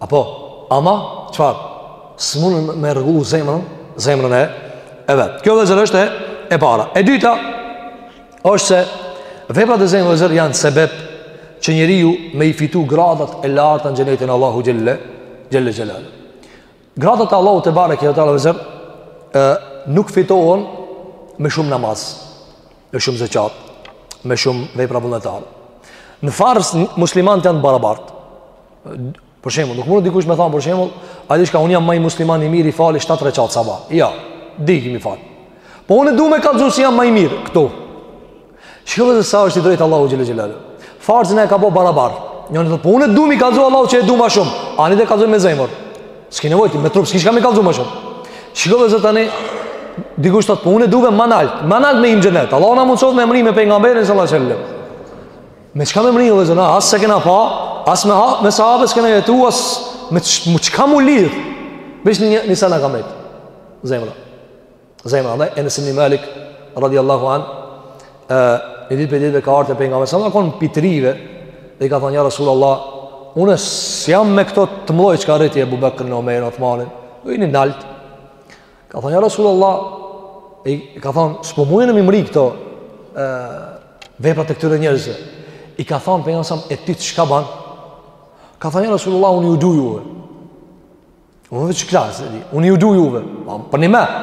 [SPEAKER 1] Apo, ama, çfarë? S'mund me rregullu zemrën, zemrën e, e vetë. Kjo, vëllezër, është e, e para. E dyta, është se veprat e zemrës, vëllezër, janë sebep që njeriu me i fitu gradat e larta në xhenetin e Allahut xhele, xhele xhelaluhu. Gradat e Allahut tebareke ue teala, vëllezër, e, nuk fitohen me shumë namaz, me shumë zeqat, me shumë vepra vullnetare. Në farz, muslimanët janë barabartë. Për shembull, nuk mund të dikush me thanë për shembull, a di çka unë jam ma musliman i mirë, i fali 7 reqate sabah. Jo, dy ki me i falë. Po unë du me kallzu se jam ma i mirë, këto. Shiko se sa është i drejtë Allahu xhele xhelaluhu. Farzën e ka bë barabar. Njëri thotë, po unë du me kallzu Allahut që e du ma shumë. Ani de, kallzo me zemër. S'ke nevojë ti me trup, s'ki çka me kallzu ma shumë. Shiko edhe tani dikush thotë, po unë du ma nalt, ma nalt me hi n'xhenet. Allahu na mundësoftë me mrri me pejgamberin sallallahu alajhi wasallam. Me çka me mrri, vëllezër, na, as s'e kena pa, as me, ha, me sahabë s'kena jetu, as me çka mu lidhë, veç një, një send na ka metë, zemra. Zemra, dhe, Enes ibn Malik, radiallahu anhu, e, një ditë prej ditëve ka ardhë te pejgamberi, s'a më kon, prej ditëve, dhe i ka thonë, ja Rasul Allah, unë s'jam me këto të mdhaj, çka rriti Ebu Bekrin, Omerin, Othmanin, dhe i një nalt, Ka thonë, ja Rasul Allah, i, ka thonë, s'po muj me i mrri këto e, veprat e këtyre njerëzve. I ka thonë, pejgamberi a.s., e ti çka ban? Ka thonë, ja Rasul Allah, unë ju du juve. Unë veç kaq, unë ju du juve. Po, përnjimend.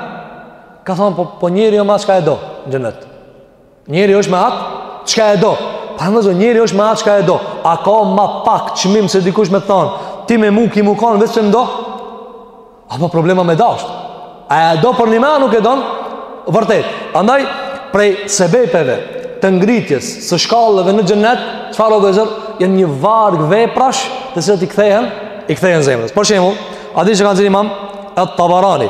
[SPEAKER 1] Ka thonë, po, po njeri o me atë çka e do, në xhenet. Njeri është me atë çka e do. Do me thanë, njeri është me atë çka e do. A ka ma pak çmim se dikush me thanë, ti me mu ki me kanë veç që m'do? A po problema me dash. A e do përnjimend a nuk e don? Vërtet. Andaj prej sebepeve të ngritjes së shkallëve në xhenet, çfarë, vëllezër, janë një varg veprash të cilat i kthehen, i kthehen zemrës. Për shembull, hadithi që e ka nxjerrë Imam At-Tabarani?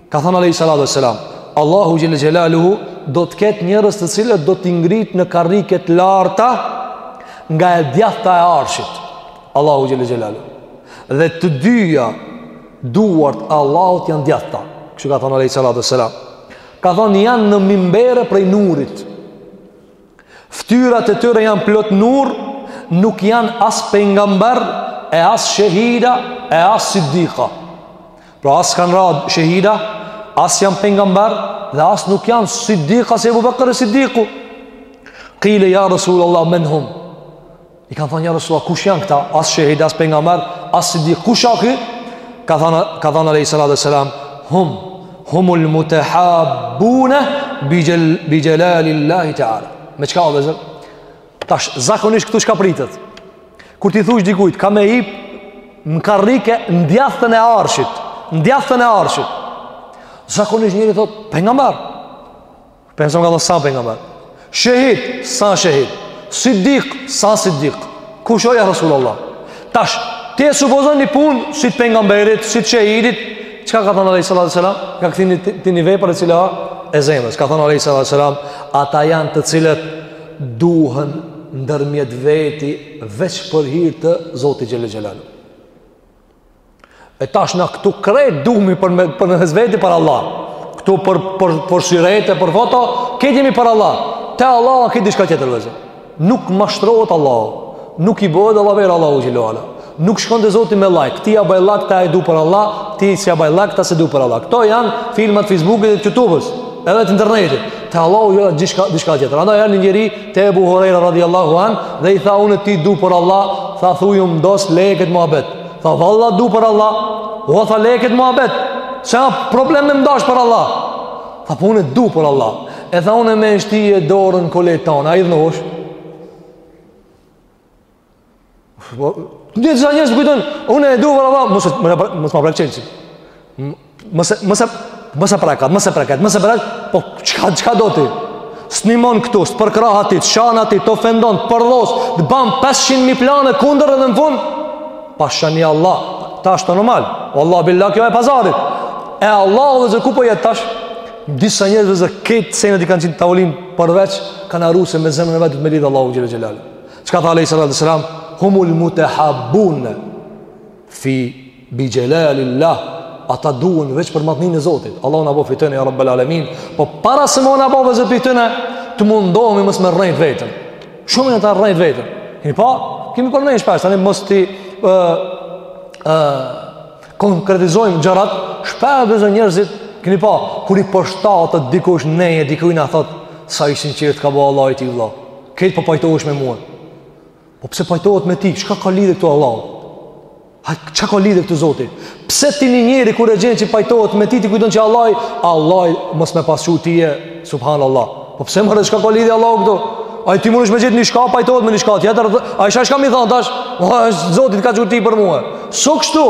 [SPEAKER 1] Ka thënë alejhi salatu wesselam, Allahu xhele xhelaluhu do të ketë njerëz të cilët do t'i ngrit në karrike të larta nga e djathta e arshit. Allahu xhele xhelaluhu. Dhe të dyja duart e Allahut janë djathta. Kështu ka thënë alejhi salatu wesselam. Ka thënë janë në mimbere prej nurit. Ftyrat e tyre janë plot nur, nuk janë as pejgamber e as shehida e as siddiqa. Pra as kanë ra shehida, as janë pejgamber dhe as nuk janë siddiqa si Abu Bakr es-Siddiku. Qile ja Rasulullah men hum. I kanë thënë ja Resulallah, kush janë këta? As shehid, as pejgamber, as sidik. Kush janë këta? Ka thënë ka thënë alejhi salatu ves selam, hum humul mutehabbune bi xhel bi xhelalillahi teala. Me çka o zot? Tash zakonisht këtu çka pritet? Kur t'i thush dikujt, ka me hip në karrike në të djathtën e arshit, në të djathtën e arshit. Zakonisht njëri thot, pejgamber. Po s'ka dhan sa pejgamber. Shehid, sa shehid. Siddik, sa siddik. Kush o ja Resulallah? Tash, ti e supozon një punë, si të pejgamberit, si të shehidit, çka ka thënë alejhi salatu selam? Ka kthy në një vepër e cila â e zemrës. Ka thënë alejhi salatu selam, ata janë të cilët duhen ndërmjet veti veç për hir të Zotit xhel-le xhelaluhu. E tash na këtu krejt duhmi për me, për nërmjet veti për Allah. Këtu për për për syrete, për foto, këtu jemi për Allah. Te Allah ka diçka tjetër vëzë. Nuk mashtrohet Allah. Nuk i bëhet Allah ver Allahu xhel-le ve ala. Nuk shkon te Zoti me like. Ti ja bëj like tha e du për Allah, ti s'ja bëj like tha s'e du për Allah. Këto janë filma të Facebookit dhe YouTube-s, edhe të internetit. Te Allahu o diçka diçka tjetër. Andaj një njeri Te Ebu Hurejra radijallahu anh Dhe i tha unë ty të du për Allah Tha thuj më do, s'lehet muhabet Tha valla du për Allah O tha lehet muhabet S'â problem me më dash për Allah Tha po unë të du për Allah E tha unë me e shti dorën në kuletë tane A i dhënë hosh Po, një disa njerëz kujtojnë, unë e dua për Allah, mos mos ma prek qejfin. Mos mos mos prek, mos prek, mos pre. Po çka çka do ti? S'nimon këtu, s'përkrah aty, shan aty, të ofendon, përdhos, të ban 500 mijë plane kundër edhe në fund. Pasha një Allah, tash është normal. Vallah billah kjo e pazarit. E Allah dhe zërku po jetë tash, disa njerëz që këto senet i kanë qit në tavolinë përveç kanë harru se me zemrën e vet me lidh Allahu xhel-le xhelal. Çka tha alejhi salatu selam? Humul mutehabbun fi bi xhelalillah. Ata duhen veç për madhninë e Zotit. Allahu na bëftë prej tyne ja rabbel alemin. Po para se me na bo Zoti prej tyne, të mundohemi mos me rrejt vetën. Shumë leht e rrejt vetën. Keni pa? Kemi për ne shpesh tani mos ti ë ë konkretizojmë gjërat, shpesh bezo njerëzit keni pa kur i përshtatet dikush ne e dikujt na thot sa i sinqertë ka bo vallahi ti vëlla. Ke po pajtohesh me mua. Po pse pajtohet me ti? Çka ka lidhje këtu Allahu? Ha çka ka lidhje këtu Zoti? Pse ti një njeri kur e gjen që pajtohet me ti ti kujton që Allahu, Allahu mos me pas ty e subhanallahu. Po pse më rresh çka ka lidhje Allahu këtu? Ai ti mundesh me gjet një shka pajtohet me një shka tjetër. Ai çka ka me thon tash? Zoti të ka çu ty për mua. S'o kështu.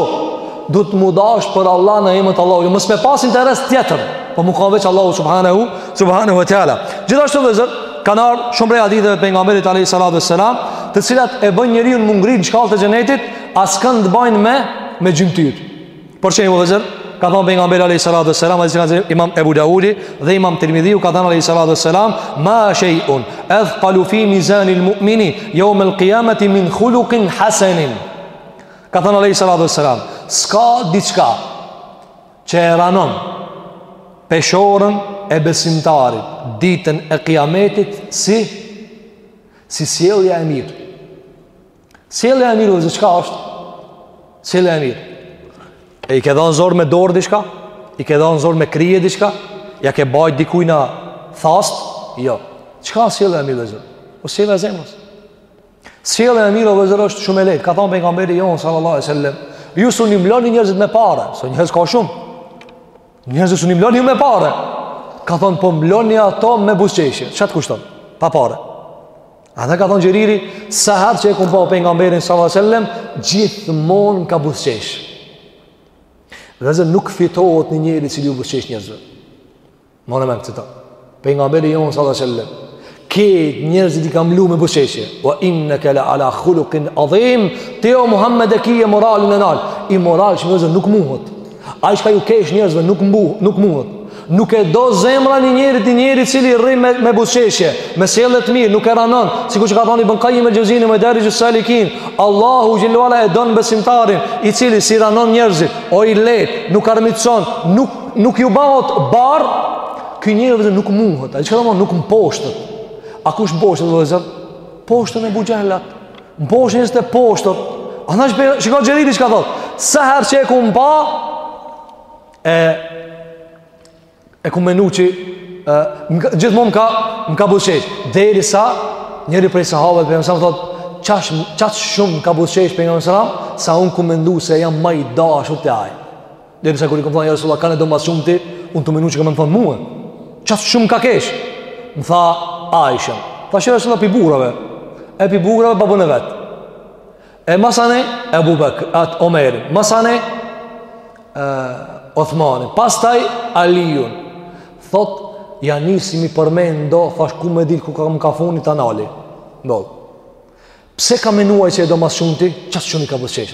[SPEAKER 1] Do me u dash për Allah në emër të Allahut. Jo, mos me pas interes tjetër. Po me u kan veç Allahu subhanahu Subhanahu wa ta'ala Gjithashtu vllezër kanë ardh shumë prej haditheve të pejgamberit alejhi salatu ve selam të cilat e bëjnë njeriun m'u ngri në shkallët e xhenetit As kanë të bajnë me Me gjymtyrë Por shembull vllezër ka thonë pejgamberi alejhi salatu ve selam alejhi salatu ve selam Imam Ebu Daudi Dhe imam Tirmidhiu ka thonë alejhi salatu ve selam Ma shej'un ethkalu fi mizanil mu'mini jeumel kijameti min khulukin hasenin Ka thonë alejhi salatu ve selam S'ka diçka që e ranon peshorën e besimtarit ditën e kiametit si si sjellja e mirë sjellja e mirë vllezër çka është sjellja e mirë a i ke dhënë zor me dorë diçka i ke dhënë zor me krye diçka ja ke bajt dikujt naj thas jo çka asht sjellja e mirë vllezër pos sjellja e zemrës Sjellja e mirë o vllezër është shumë e lehtë. Ka thënë pejgamberi jon sallallahu alaihi wasallam, ju s'un i mbloni njerëzit me pare, se njerëz ka shumë. Njerëzit s'un i mbloni me pare. Ka thënë po mbloni ato me buzëqeshje. Ça t'kushton? Pa pare. Andaj ka thonë Xheriri, sa herë që e kum pa pejgamberin s.a.s. gjithmonë ka buzëqesh. Vllezër nuk fitohet një njeri i cili u buzëqesh njerëzve. Mone me këtëta. Pejgamberi jonë sallallahu alaihi wasallam krejt njerëzit i ka mlu me buzëqeshje. Wa inneke le ala khulukin adhim. Ti o Muhammed e ke moralin e nalt. I moralshmi vllezër nuk muhet. Ai çka ju kesh njerëzve nuk, mbu, nuk muhet. Nuk e do zemra një njerit një njeri i cili rri me, me buzëqeshje. Me, sillet mirë, nuk e ranon. Sikur që ka thon Ibn Kajjim el Xheuzi në Medarixhus Salikin. Allahu xhelle ue ala e don besimtarin. I cili s'i ranon njerëzit. O i letë, nuk armiqëson, nuk nuk ju bahet barrë, ky njeri vllezër nuk muhet. Ai çka do nuk mposhtet. A kush mposhtet vllezër? Mposhten Ebu Xhehlat. Mposhten njerëzit e poshtër. Andaj shiko Xheriri çka thot. Sa herë që e kum pa e e kum menu qi gjithmonë ka më ka buzëqesh derisa njëri prej sahabëve pejgamberi s.a.s. thot qaq qaq shumë m'ka buzëqesh pejgamberi s.a.s. sa un kum mendu se jam më i dashur te ai Derisa kur i kom thonë, ja Resulullah, kan e do ma së shumti, unë tu menu që ka me m'thonë mue. Qaq shumë ka kesh. Më tha, Aishen. Thashë Resulullah prej burrave. E prej burrave, babën e vet. E masane, Ebu Bekr, atë Omerin. Masane, e, Othmanin. Pastaj, Alijun. Thot, ja nisi m'i përmend, do, thash kum me dilë, ku ka më kah funi, ta nali. Ndodhë. Pse ka menuaj që e do ma së shumti, qaq shumë i ka buzëqesh,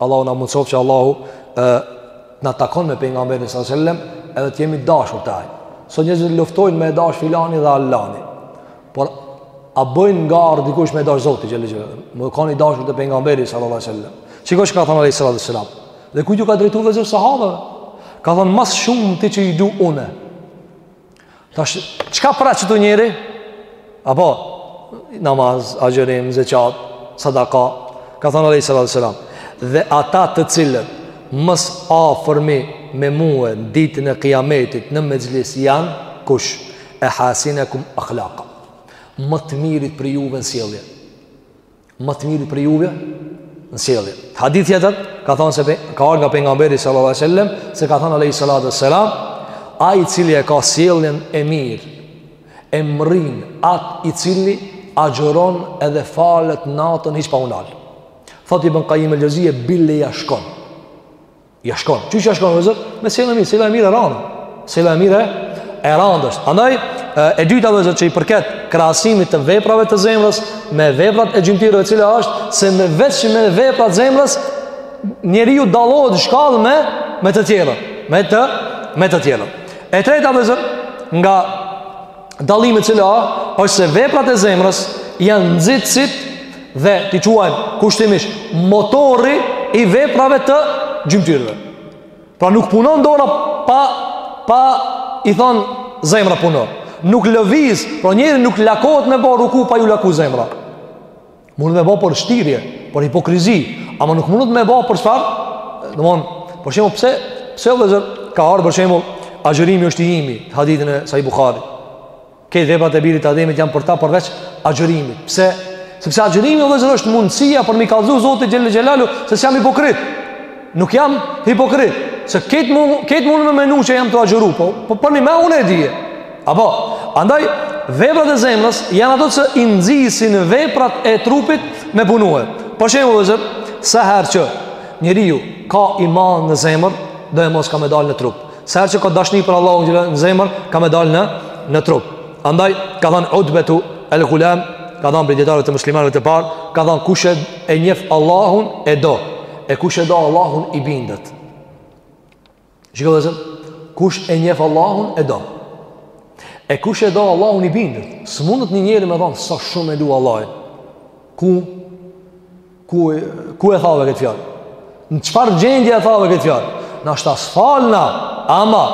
[SPEAKER 1] Allahu na mundsoft që Allahu t'na takon me pejgamberin s.a.s. edhe të jemi t'dashur te ai. Sot njerëzit luftojnë me e dash filani dhe allani. Por a bën garë dikush me e dash Zoti që lëgjë. Me kon i dashur te pejgamberi sallallahu alajhi wasallam. Shiko çka thon alejhi salatu wasallam. Dhe kujt ju ka drejtuar vllezër sahabëve? Ka thon ma së shumti që i du unë. Tash, çka pra që te njeri? Apo, namaz, agjërim, zekat, sadaka, ka thonë alejhi salatu selam, dhe ata të cilët më s'afërmi me mue në ditën e kiametit në mexhlis janë, kush, ehasinukum ahlaka, më të mirit prej juve në sjellje. ma të mirit prej juve në sjellje. Hadith tjetër ka thënë se ka ardhur nga pejgamberi sallallahu alajhi wasallam se ka thënë alejhi salatu wassalam ai i cili e ka sjelljen e mirë e mrrin atë i cili agjëron edhe falet natën hiç pa u nal. Thot Ibën Kajjim el-Xhevzi e bile ja shkon. Ja shkon. Qysh ja shkon vllezër? Me sjellje t'mirë, sjellja e mirë e randë. Sjellja e mirë e randë është. Andaj e dyta vllezër që i përket krahasimit të veprave të zemrës me veprat e gjymtyrëve cila është se me veç me veprat e zemrës njeriu dallohet shkallë me me të tjerët, me të me të tjerët. E treta vllezër nga dallimi cila është se veprat e zemrës janë nxitësit dhe t'i quajmë kushtimisht motori i veprave të gjymtyrëve. Pra nuk punon dora pa, pa i thonë zemra punon. Nuk lëviz, pra njeri nuk lakohet me ba ruku pa ju laku zemra. Mundet me ba për shtirje, për hipokrizi, ama nuk mundet me ba për çfarë? Domthon, për shembull, pse pse vllezër ka ardhur për shembull agjërimi është i imi, hadithin e Sahih Buhari. Krejt veprat e birit t'Ademit janë për ta përveç agjërimit. Pse? Sepse agjërimi vllezër është mundësia për me i kallzu Zotit xhele xhelaluhu se s'jam hipokrit. Nuk jam hipokrit, se krejt mun krejt mun me menu që jam tu agjëru, po po përnime unë e di. Apo, andaj, veprat e zemrës janë ato që i nxisin veprat e trupit me punue. Për shembull, vllezër, sa herë që njeriu ka iman në zemër, doemos ka me dalë në trup. Sa herë që ka dashni për Allahun në zemër, ka me dalë në, në trup. Andaj, ka thënë Utbetu el Gulam, ka thënë prej dijetarëve të muslimanëve të parë, ka thënë kush e njef Allahun e do. E kush e do Allahun i bindet Shiko vllezër Kush e njef Allahun e do E kush e do Allahun i bindet S'mundet një njeri me thanë Sa shumë e du Allahin Ku Ku, ku e thave këtë fjalë Në çfarë gjendje e thave këtë fjalë Nashta s'falna Ama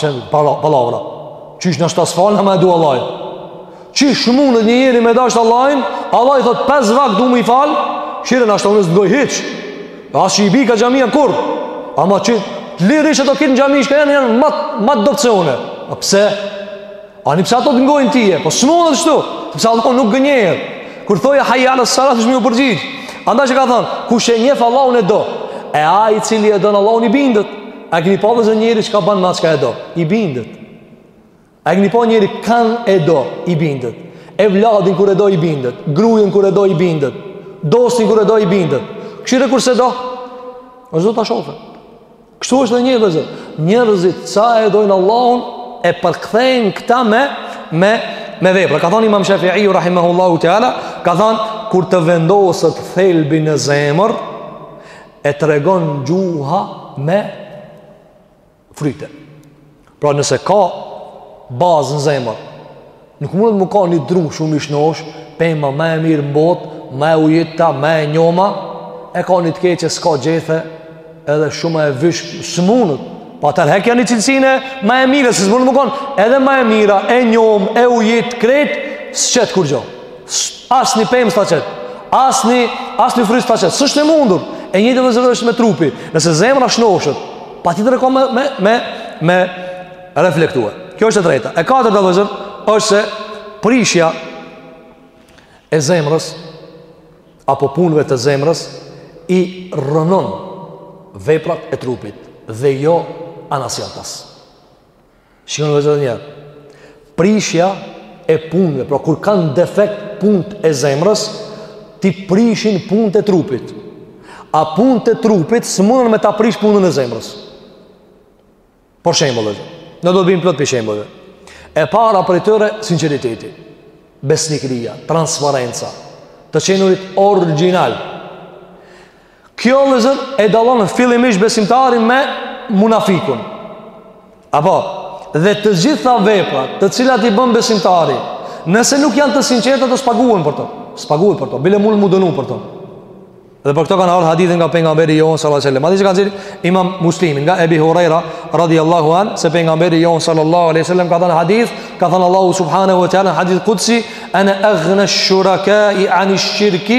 [SPEAKER 1] janë pallavra Qysh nashta s'falna ama e du Allahin Qysh mundet një njeri me dashtë Allahin, Allah i thot 5 vakte du me i fal, shirin ashtë të unës ndoj hiç, as që i bi ka xhamia kurrë, ama që të lirë ishë të kitë në xhami ishka janë, janë met, met do opcione, a pse, ani pse ata të ngojnë ty, po s'mundet ashtu, pse Allahu nuk gënjehet, kur thot hajja ales-salat është me iu përgjigj, andaj çka ka thonë, kush e njef Allahun e do, e ai i cili e don Allahun i bindet, a keni pa vllezër njeri që ka banë ma që ka e do, i bindet, A e keni pa njeri kën e do i bindet. Evladin kur e do i bindet. Grujën kur e do i bindet. Dostin kur e do i bindet. Kshire kur s'e do. As s'do ta shofe. Kështu është edhe, vëllezër. Njerëzit çka e dojnë Allahun e përkthejnë këtë me, me, me vepra. Ka thanë imam Shafiiu rahimahullahu teala, ka thanë kur të vendoset thelbi në zemër, e tregon gjuha me fryte. Pra nëse ka bazë në zemër, nuk mundet m'u kanë një dru shumë i shnosh, pema ma e mirë në botë, ma e ujitta, ma e njoma, e ka një të keqe e s'ka gjethe, edhe shumë e vishë, së mundët, pa të rhekja një cilësinë, ma e mirë, se s'mundet m'u kanë, edhe ma e mira, e njomë, e ujit, krejt, s'qet kurgjo, asnjë pemë s'ta qet, asnjë, asnjë fryt s'ta qet, s'është e mundur, e njëjtë vëllezër është me trupin, nëse zemra shnoshet, Patjetër ka me me me me reflektuar. Kjo është e treta. E katërta vëllezër është se prishja e zemrës apo punëve të zemrës i rrënon veprat e trupit dhe jo anasjelltas. Shikoni vëllezër njëherë. Prishja e punëve, pra kur kanë defekt punët e zemrës, t'i prishin punët e trupit. A punët e trupit s'munden me ta prish punën e zemrës. Për shembull, ne do bijmë plot prej shembujve. E para prej tyre, sinceriteti, besnikëria, transparenca, të qenurit origjinal. Kjo vëllezër e dallon fillimisht besimtarin me munafikun. Apo dhe të gjitha veprat, të cilat i bën besimtari, nëse nuk janë të sinqerta do s'paguhen për to. S'paguhen për to, bile mund m'u dënu për to. Dhe për këto kanë ardh hadithe nga pejgamberi jonë sallallahu alajhi wasallam. Hadithi që shënon Imam Muslimi nga Ebi Huraira radhiyallahu an se pejgamberi jonë sallallahu alajhi wasallam ka thanë hadith, ka thanë Allahu subhanahu wa taala në hadith qudsi ana aghna ash-shuraka'i 'an ash-shirki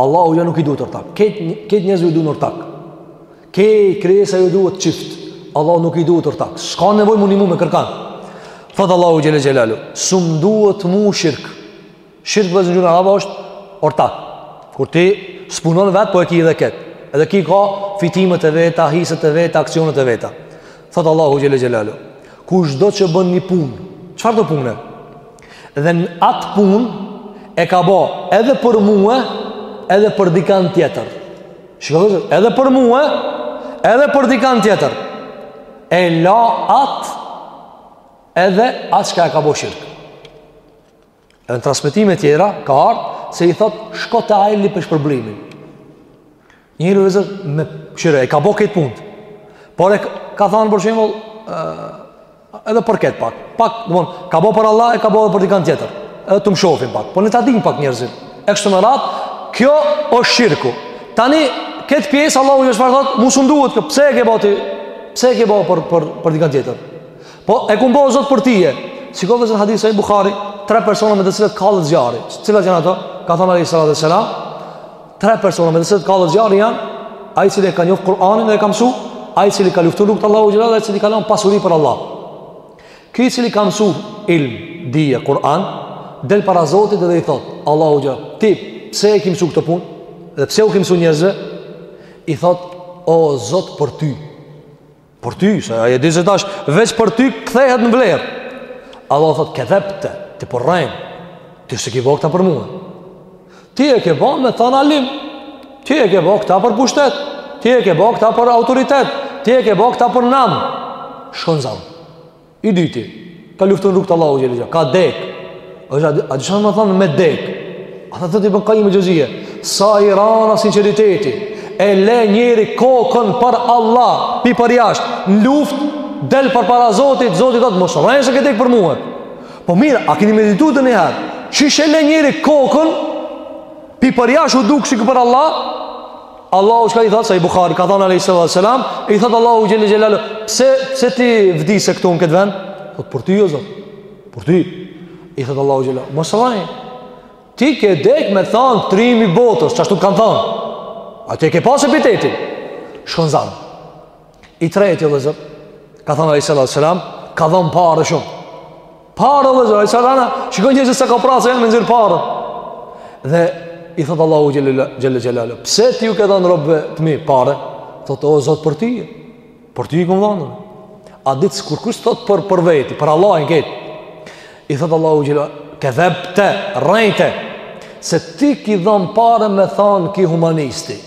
[SPEAKER 1] Allahut nuk i duhet ortak. Te, te njerëzit ju duhet ortak. Te krijesa ju duhet çift. Allahut nuk i duhet ortak. S'ka nevojë m'u ndihmu me kërkan. Thotë Allahu xhel xelalu. S'um duhet mu shirk. Shirk vëllezër në gjuhën arabe është ortak. Kur ti s'punon vet po e ki edhe kët. Edhe ki ka fitimet e veta, hiset e veta, aksionet e veta. Thotë Allahu xhel xelalu. Kushdo që bën një punë? Çfarëdo pune? Dhe në atë punë e ka bo edhe për mue, edhe për dikan tjetër. Shkëllëzë, edhe për mue, edhe për dikan tjetër. E la atë edhe atë çka e ka bo shirk. Edhe në transmitime tjera, ka ardhë, se i thotë, shko te ai lype shpërblimin. Njëri vllezër me shirk, e ka bo këtë punë. Por e ka thanë për shembull, ë edhe për këtë pak. Pak, domethanë ka bo për Allah e ka bo edhe për dikën tjetër. Edhe të m'shofin pak. Po le ta dinë pak njerëzit. E kështu me radh, kjo është shirku. Tani këtë pjesë Allahu i thot, mu s'um duhet kjo, pse e ke bo ti? Pse e ke bo për për për dikën tjetër? Po e kum bo Zot për ty. Shiko vllezër hadith Sahih Buhari, tre persona me të cilët kallet zjarri. Cilat janë ato? Ka thënë alejhi salatu ve selam, Tre persona me të cilët kallet zjarri janë ai i cili e ka njohur Kur'anin dhe e ka mësuar, ai i cili ka luftu në rrugë të Allahut xhele xhelal dhe ai i cili ka lënë pasuri për Allah. Ky i cili ka mësuar ilm, dije, Kur'an, del para Zotit dhe i thot, Allahu xhela, ti pse e ke mësuar këtë punë? Dhe pse u ke mësuar njerëzve? I thot, o Zot për ty. Për ty, se ai e di se tash, veç për ty kthehet në vlerë. Allahu thotë, kedhebte, ti po rren, ti s'e ki bo këta për mua. Ti e ke bo me t'thanë alim, ti e ke bo këta për pushtet, ti e ke bo këta për autoritet, ti e ke bo këta për nam. Shko n'zjarr. I dyti, ka luftu në rrugë të Allahut xhele xhela ka dek, a di çka domethonë me dek, a të të të i përka i më gjëzije, sa i ranë sinqeriteti, e le njeri kokën për Allah, pi përjashtë, në luftë, del përpara Zotit, Zoti i thot mos rrej s'ke dek për mu. Po mirë, a kini meditu ndonjëherë, qysh e le njeri kokën, pi përjashtë u dukë sikur për Allah, Allahu çka i thotë, Sahih Buhari, ka thonë a.s. I thotë Allahu xhele xhelal, pse, pse ti vdiqe këtu në këtë vend? Thotë, për ty, o Zot, për ty. I thotë Allahu xhele, mos rrej, ti ke dek me t'thonë trimi i botës, qashtu të kanë thonë. Atje ke pasë epitetin. Shko n'zjarr. I treti vllezër Ka thënë alejhi salatu ve selam Ka dhanë pare shumë Pare vllezër ai ka dhanë Shiko njerëzit sa koprracë Janë me nxirrë pare Dhe i thotë Allahu xhele xhelal Pse ti ju ke dhënë robëve të mi pare Thotë o Zot për ty Për ty i kum dhënë A di ti se kurrkush s'thotë për, për veti Për Allahun krejt I thotë Allahu xhele Kedhebte, rejte Se ti ki dhanë pare me t'thanë ky humanisti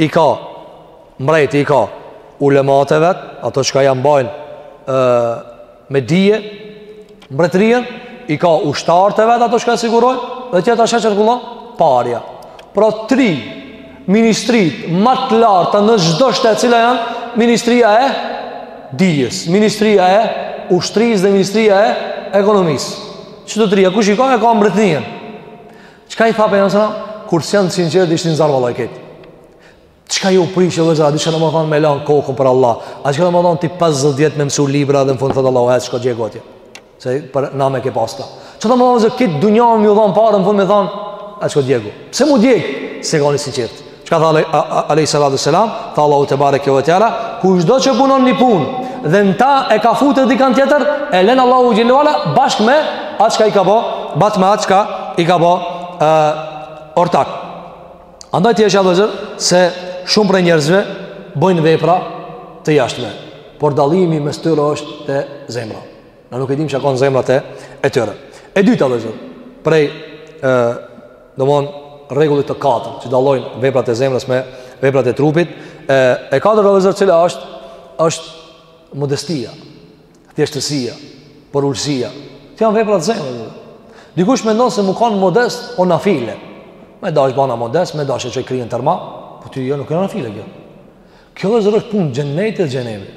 [SPEAKER 1] I ka, mbrejti i ka, ulematë e vet, ato çka ja mbajnë e, me dije, mbretërinë, i ka ushtarët e vet, ato çka ja sigurojnë, dhe tjetra asht çka qarkullon, parja. Pra tri ministrit më të larta në çdo shtet cilat janë ministria e dijes, ministria e ushtrisë dhe ministria e ekonomisë. Qeto tri, kush i ka, e ka mbretërin. Çka i tha për janë sëra? Kur s'janë të sinqertë, dhe i shtin në zjarr Allahu këta. Çka ju prish vllezër, a di çka domethonë me lanë kokën për Allah, a çka domethonë ti 50 vjet me mësu libra dhe në fund thotë Allahu, hec shko djegu atje, se për nam e ke pas këta. Çka domethonë, krejt dunjanë me ju dhonë pare, në fund me t'thonë, hec shko djegu. Pse m'u djegë? Se s'ka qenë i sinqertë. Çka tha alejhi salatu ve selam? Tha Allahu tebareke ve teala Kushdo që punon një punë Dhe në ta e ka futë dikën tjetër E len Allahu xhele ve ala bashk me Atë çka i ka bo Bashk me atë çka i ka bo e, Ortak Andaj të jesh, a vëllezër, Se shumë prej njerëzve Bojnë vepra të jashtme Por dallimi mes tyre është te zemra Na nuk e dim çka kanë zemrat e tyre E dyta vëllezër Prej e, Domethënë rregullit të katërt që dallojnë veprat e zemrës me veprat e trupit, e e katërt vëllezër cila është është modestia, thjeshtësia, përulësia. Këto janë veprat e zemrës. Dikush mendon se me kanë modest o nafile. Me dash bona modest, me dash e çoj kryen përma, po ti jo nuk janë nafile kjo. Kjo vëllezër është punë xhenetit dhe xhehenemit.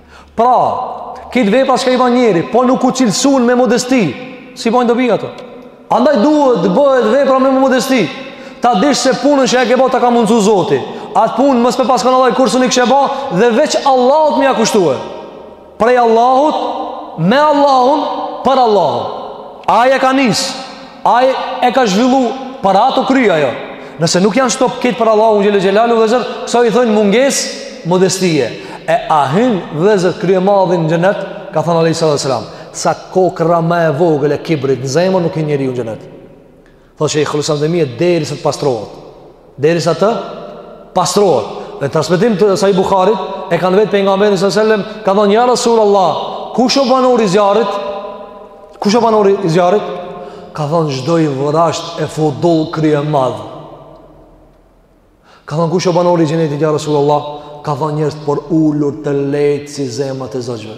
[SPEAKER 1] Pra, krejt veprat çka i ban njeri, po nuk u cilësun me modesti, s'i bojnë dobi ato. Andaj duhet të bëhet vepra me modesti, ta dish se punën që e ke ba ta ka mundësu zoti, atë punë mos me pas kanë Allahu kurr s'un kishe ba, dhe veç Allahut me ia kushtue. Prej Allahut, me Allahun, për Allahun. Ai e ka nisë, Ai e ka zhvillu për atë o kry ajo. Nëse nuk janë kto krejt për Allahu xhele xhelaluhu vëllezër, kësaj i thonë mungesë modestie. E a hyn vëllezër kryemadhi në xhenet, ka thënë alejhi salatu ve selam, sa kokrra më e vogël e kibrit në zemër nuk hyn njeriu në xhenet. Thotë se i xhulusan dhe mia derisa të pastrohet. Derisa të pastrohet. Në transmetim të Sahih Buharit e kanë vetë pejgamberin sallallahu alajhi wasallam, ka thënë ja Rasulullah, kush o banori i zjarrit? Kush o banori i zjarrit? Ka thënë çdo i vrazhdë e fodull kryemadh. Ka thënë kush o banori i xhenetit ja Rasulullah? Ka thënë njerëz përulur të lehtë si zemrat e zogjve.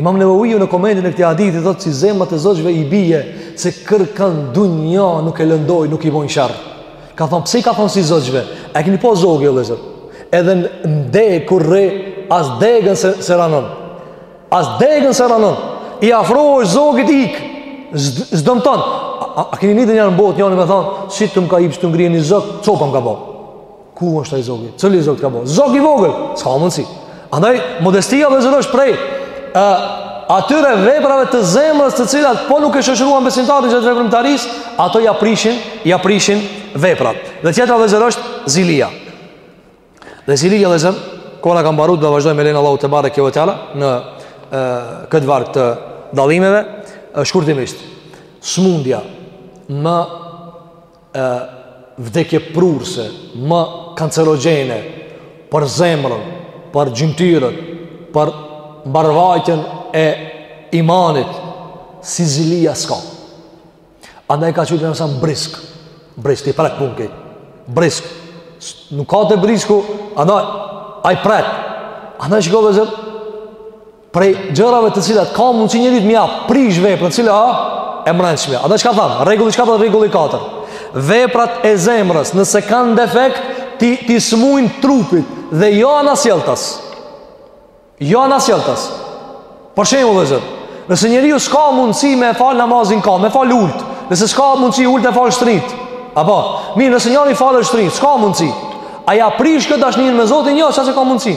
[SPEAKER 1] Imam Nevawiu në komentin e këtij hadithi thotë si zemrat e zogjve i bie se kërkan n'dunja nuk e lëndojnë, nuk i bojnë sherr. Ka thon pse i ka thon si zogjve? A keni pa zogjtë vëllezër? Edhe në degë kur rri as degën se se ranon. As degën se ranon. I afrohesh zogit ik. S'dëmton. A, a, a keni ni ndonjëherë në botë njani me thon si të më ka hipë kështu n'krye një zog, copa m'ka bë. Ku është ai zogi? Cili zog ka bërë? Zog i vogël. S'ka mundsi. Andaj modestia vëllezër osht prej atyre veprave të zemrës të cilat po nuk e shoqëruan besimtarin gjatë veprimtarisë, ato ja prishin, ja prishin veprat. Dhe tjetra vëllezër osht zilia. Dhe zilia vëllezër, koha na ka mbaruar, do vazhdojmë me lejen e Allahut tebareke ve teala në ë këtë varg të dallimeve, shkurtimisht. Sëmundja më e vdekjeprurëse, më kancerogjene për zemrën, për gjymtyrët, për mbarëvajtjen e imanit, si zilia s'ka. Andaj ka qëtë në nësëm brisk, brisk, i prekë punë këtë, brisk, nuk ka të brisku, andaj, ai pret, andaj shiko vllezër, prej gjërave të cilat ka mundësi njeriut me ia prish veprën të cilat ha e mbrendshme. Ata çka thamë? Rregulli çka thotë rregulli 4. Veprat e zemrës nëse kanë defekt t'i t'i smujnë trupit dhe jo anasjelltas. Jo anasjelltas. Për shembull vllezër. Nëse njeriu s'ka mundësi me fal namazin n'kam, e fal ult. Nëse s'ka mundësi ult e fal shtrit. Apo, mirë, nëse njëri fal shtrit, s'ka mundësi. A ja prish kjo dashninë me Zotin? Jo, se s'ka mundësi.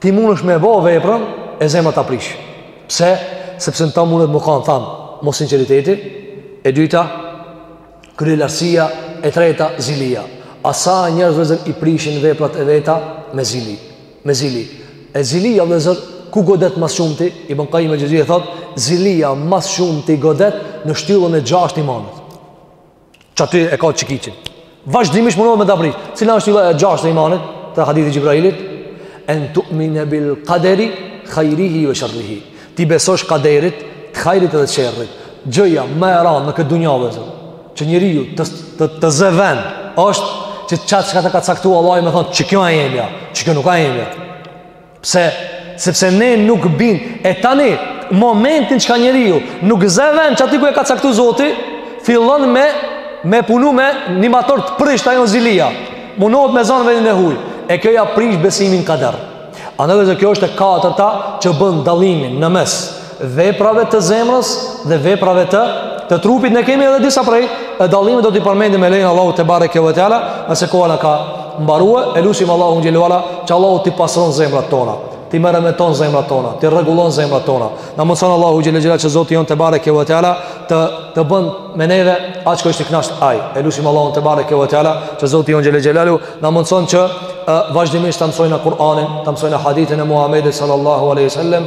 [SPEAKER 1] Ti mundesh me bo veprën e zemra ta prish. Pse? Sepse në ta mundet me kanë, thamë, mossinqeriteti, e dyta, kryelarsia, e treta, zilia. A sa njerëz vllezër i prishin veprat e veta me zili. Me zili. E zilia vllezër, ku godet ma së shumti, Ibën Kajim el Xhevzije, thot, zilia ma së shumti godet në shtyllën e gjashtë t'imanit. Qaty e ka çekiçin. Vazhdimisht mundohet me ta prish. Cila është shtylla e gjashtë e imanit te hadithi i Xhibrailit? En tu'min bil qadari khairihi wa sharrihi. T'i besosh kaderit, të hajrit dhe të sherrit. Gjëja më e rëndë në këtë dunja vllezër, që njeriu të të, të zë vend, është që qat çka ta ka caktuar Allahu me thonë, që kjo a e jemja, që kjo nuk a e jemja. Pse? Sepse ne nuk bin. E tani, momentin që ka njeriu, nuk zë vend qaty ku e ka caktu zoti, fillon me, me punu me një mator të prisht ajo zilia. Munohet me zonë vendin e huj. E kjo ja prish besimin n'kader. Andaj vllezër kjo është e katërta që bën dallimin në mes. veprave të zemrës dhe veprave të të trupit ne kemi edhe disa prej dallimit do t'i përmendim me lejen e Allahut tebareke ve teala nëse koha na ka mbarue e lusim Allahun xhele ve ala që Allahu t'i pasron zemrat tona t'i meremeton zemrat tona t'i rregullon zemrat tona na mëson Allahu xhele ve ala që Zoti jonë tebareke ve teala të të bën me neve atë që është i kënaqur ai e lusim Allahun tebareke ve teala që Zoti jonë xhele xhelaluhu na mundëson që vazhdimisht të mësojmë Kur'anin, të mësojmë hadithin e Muhamedit sallallahu alaihi wasallam,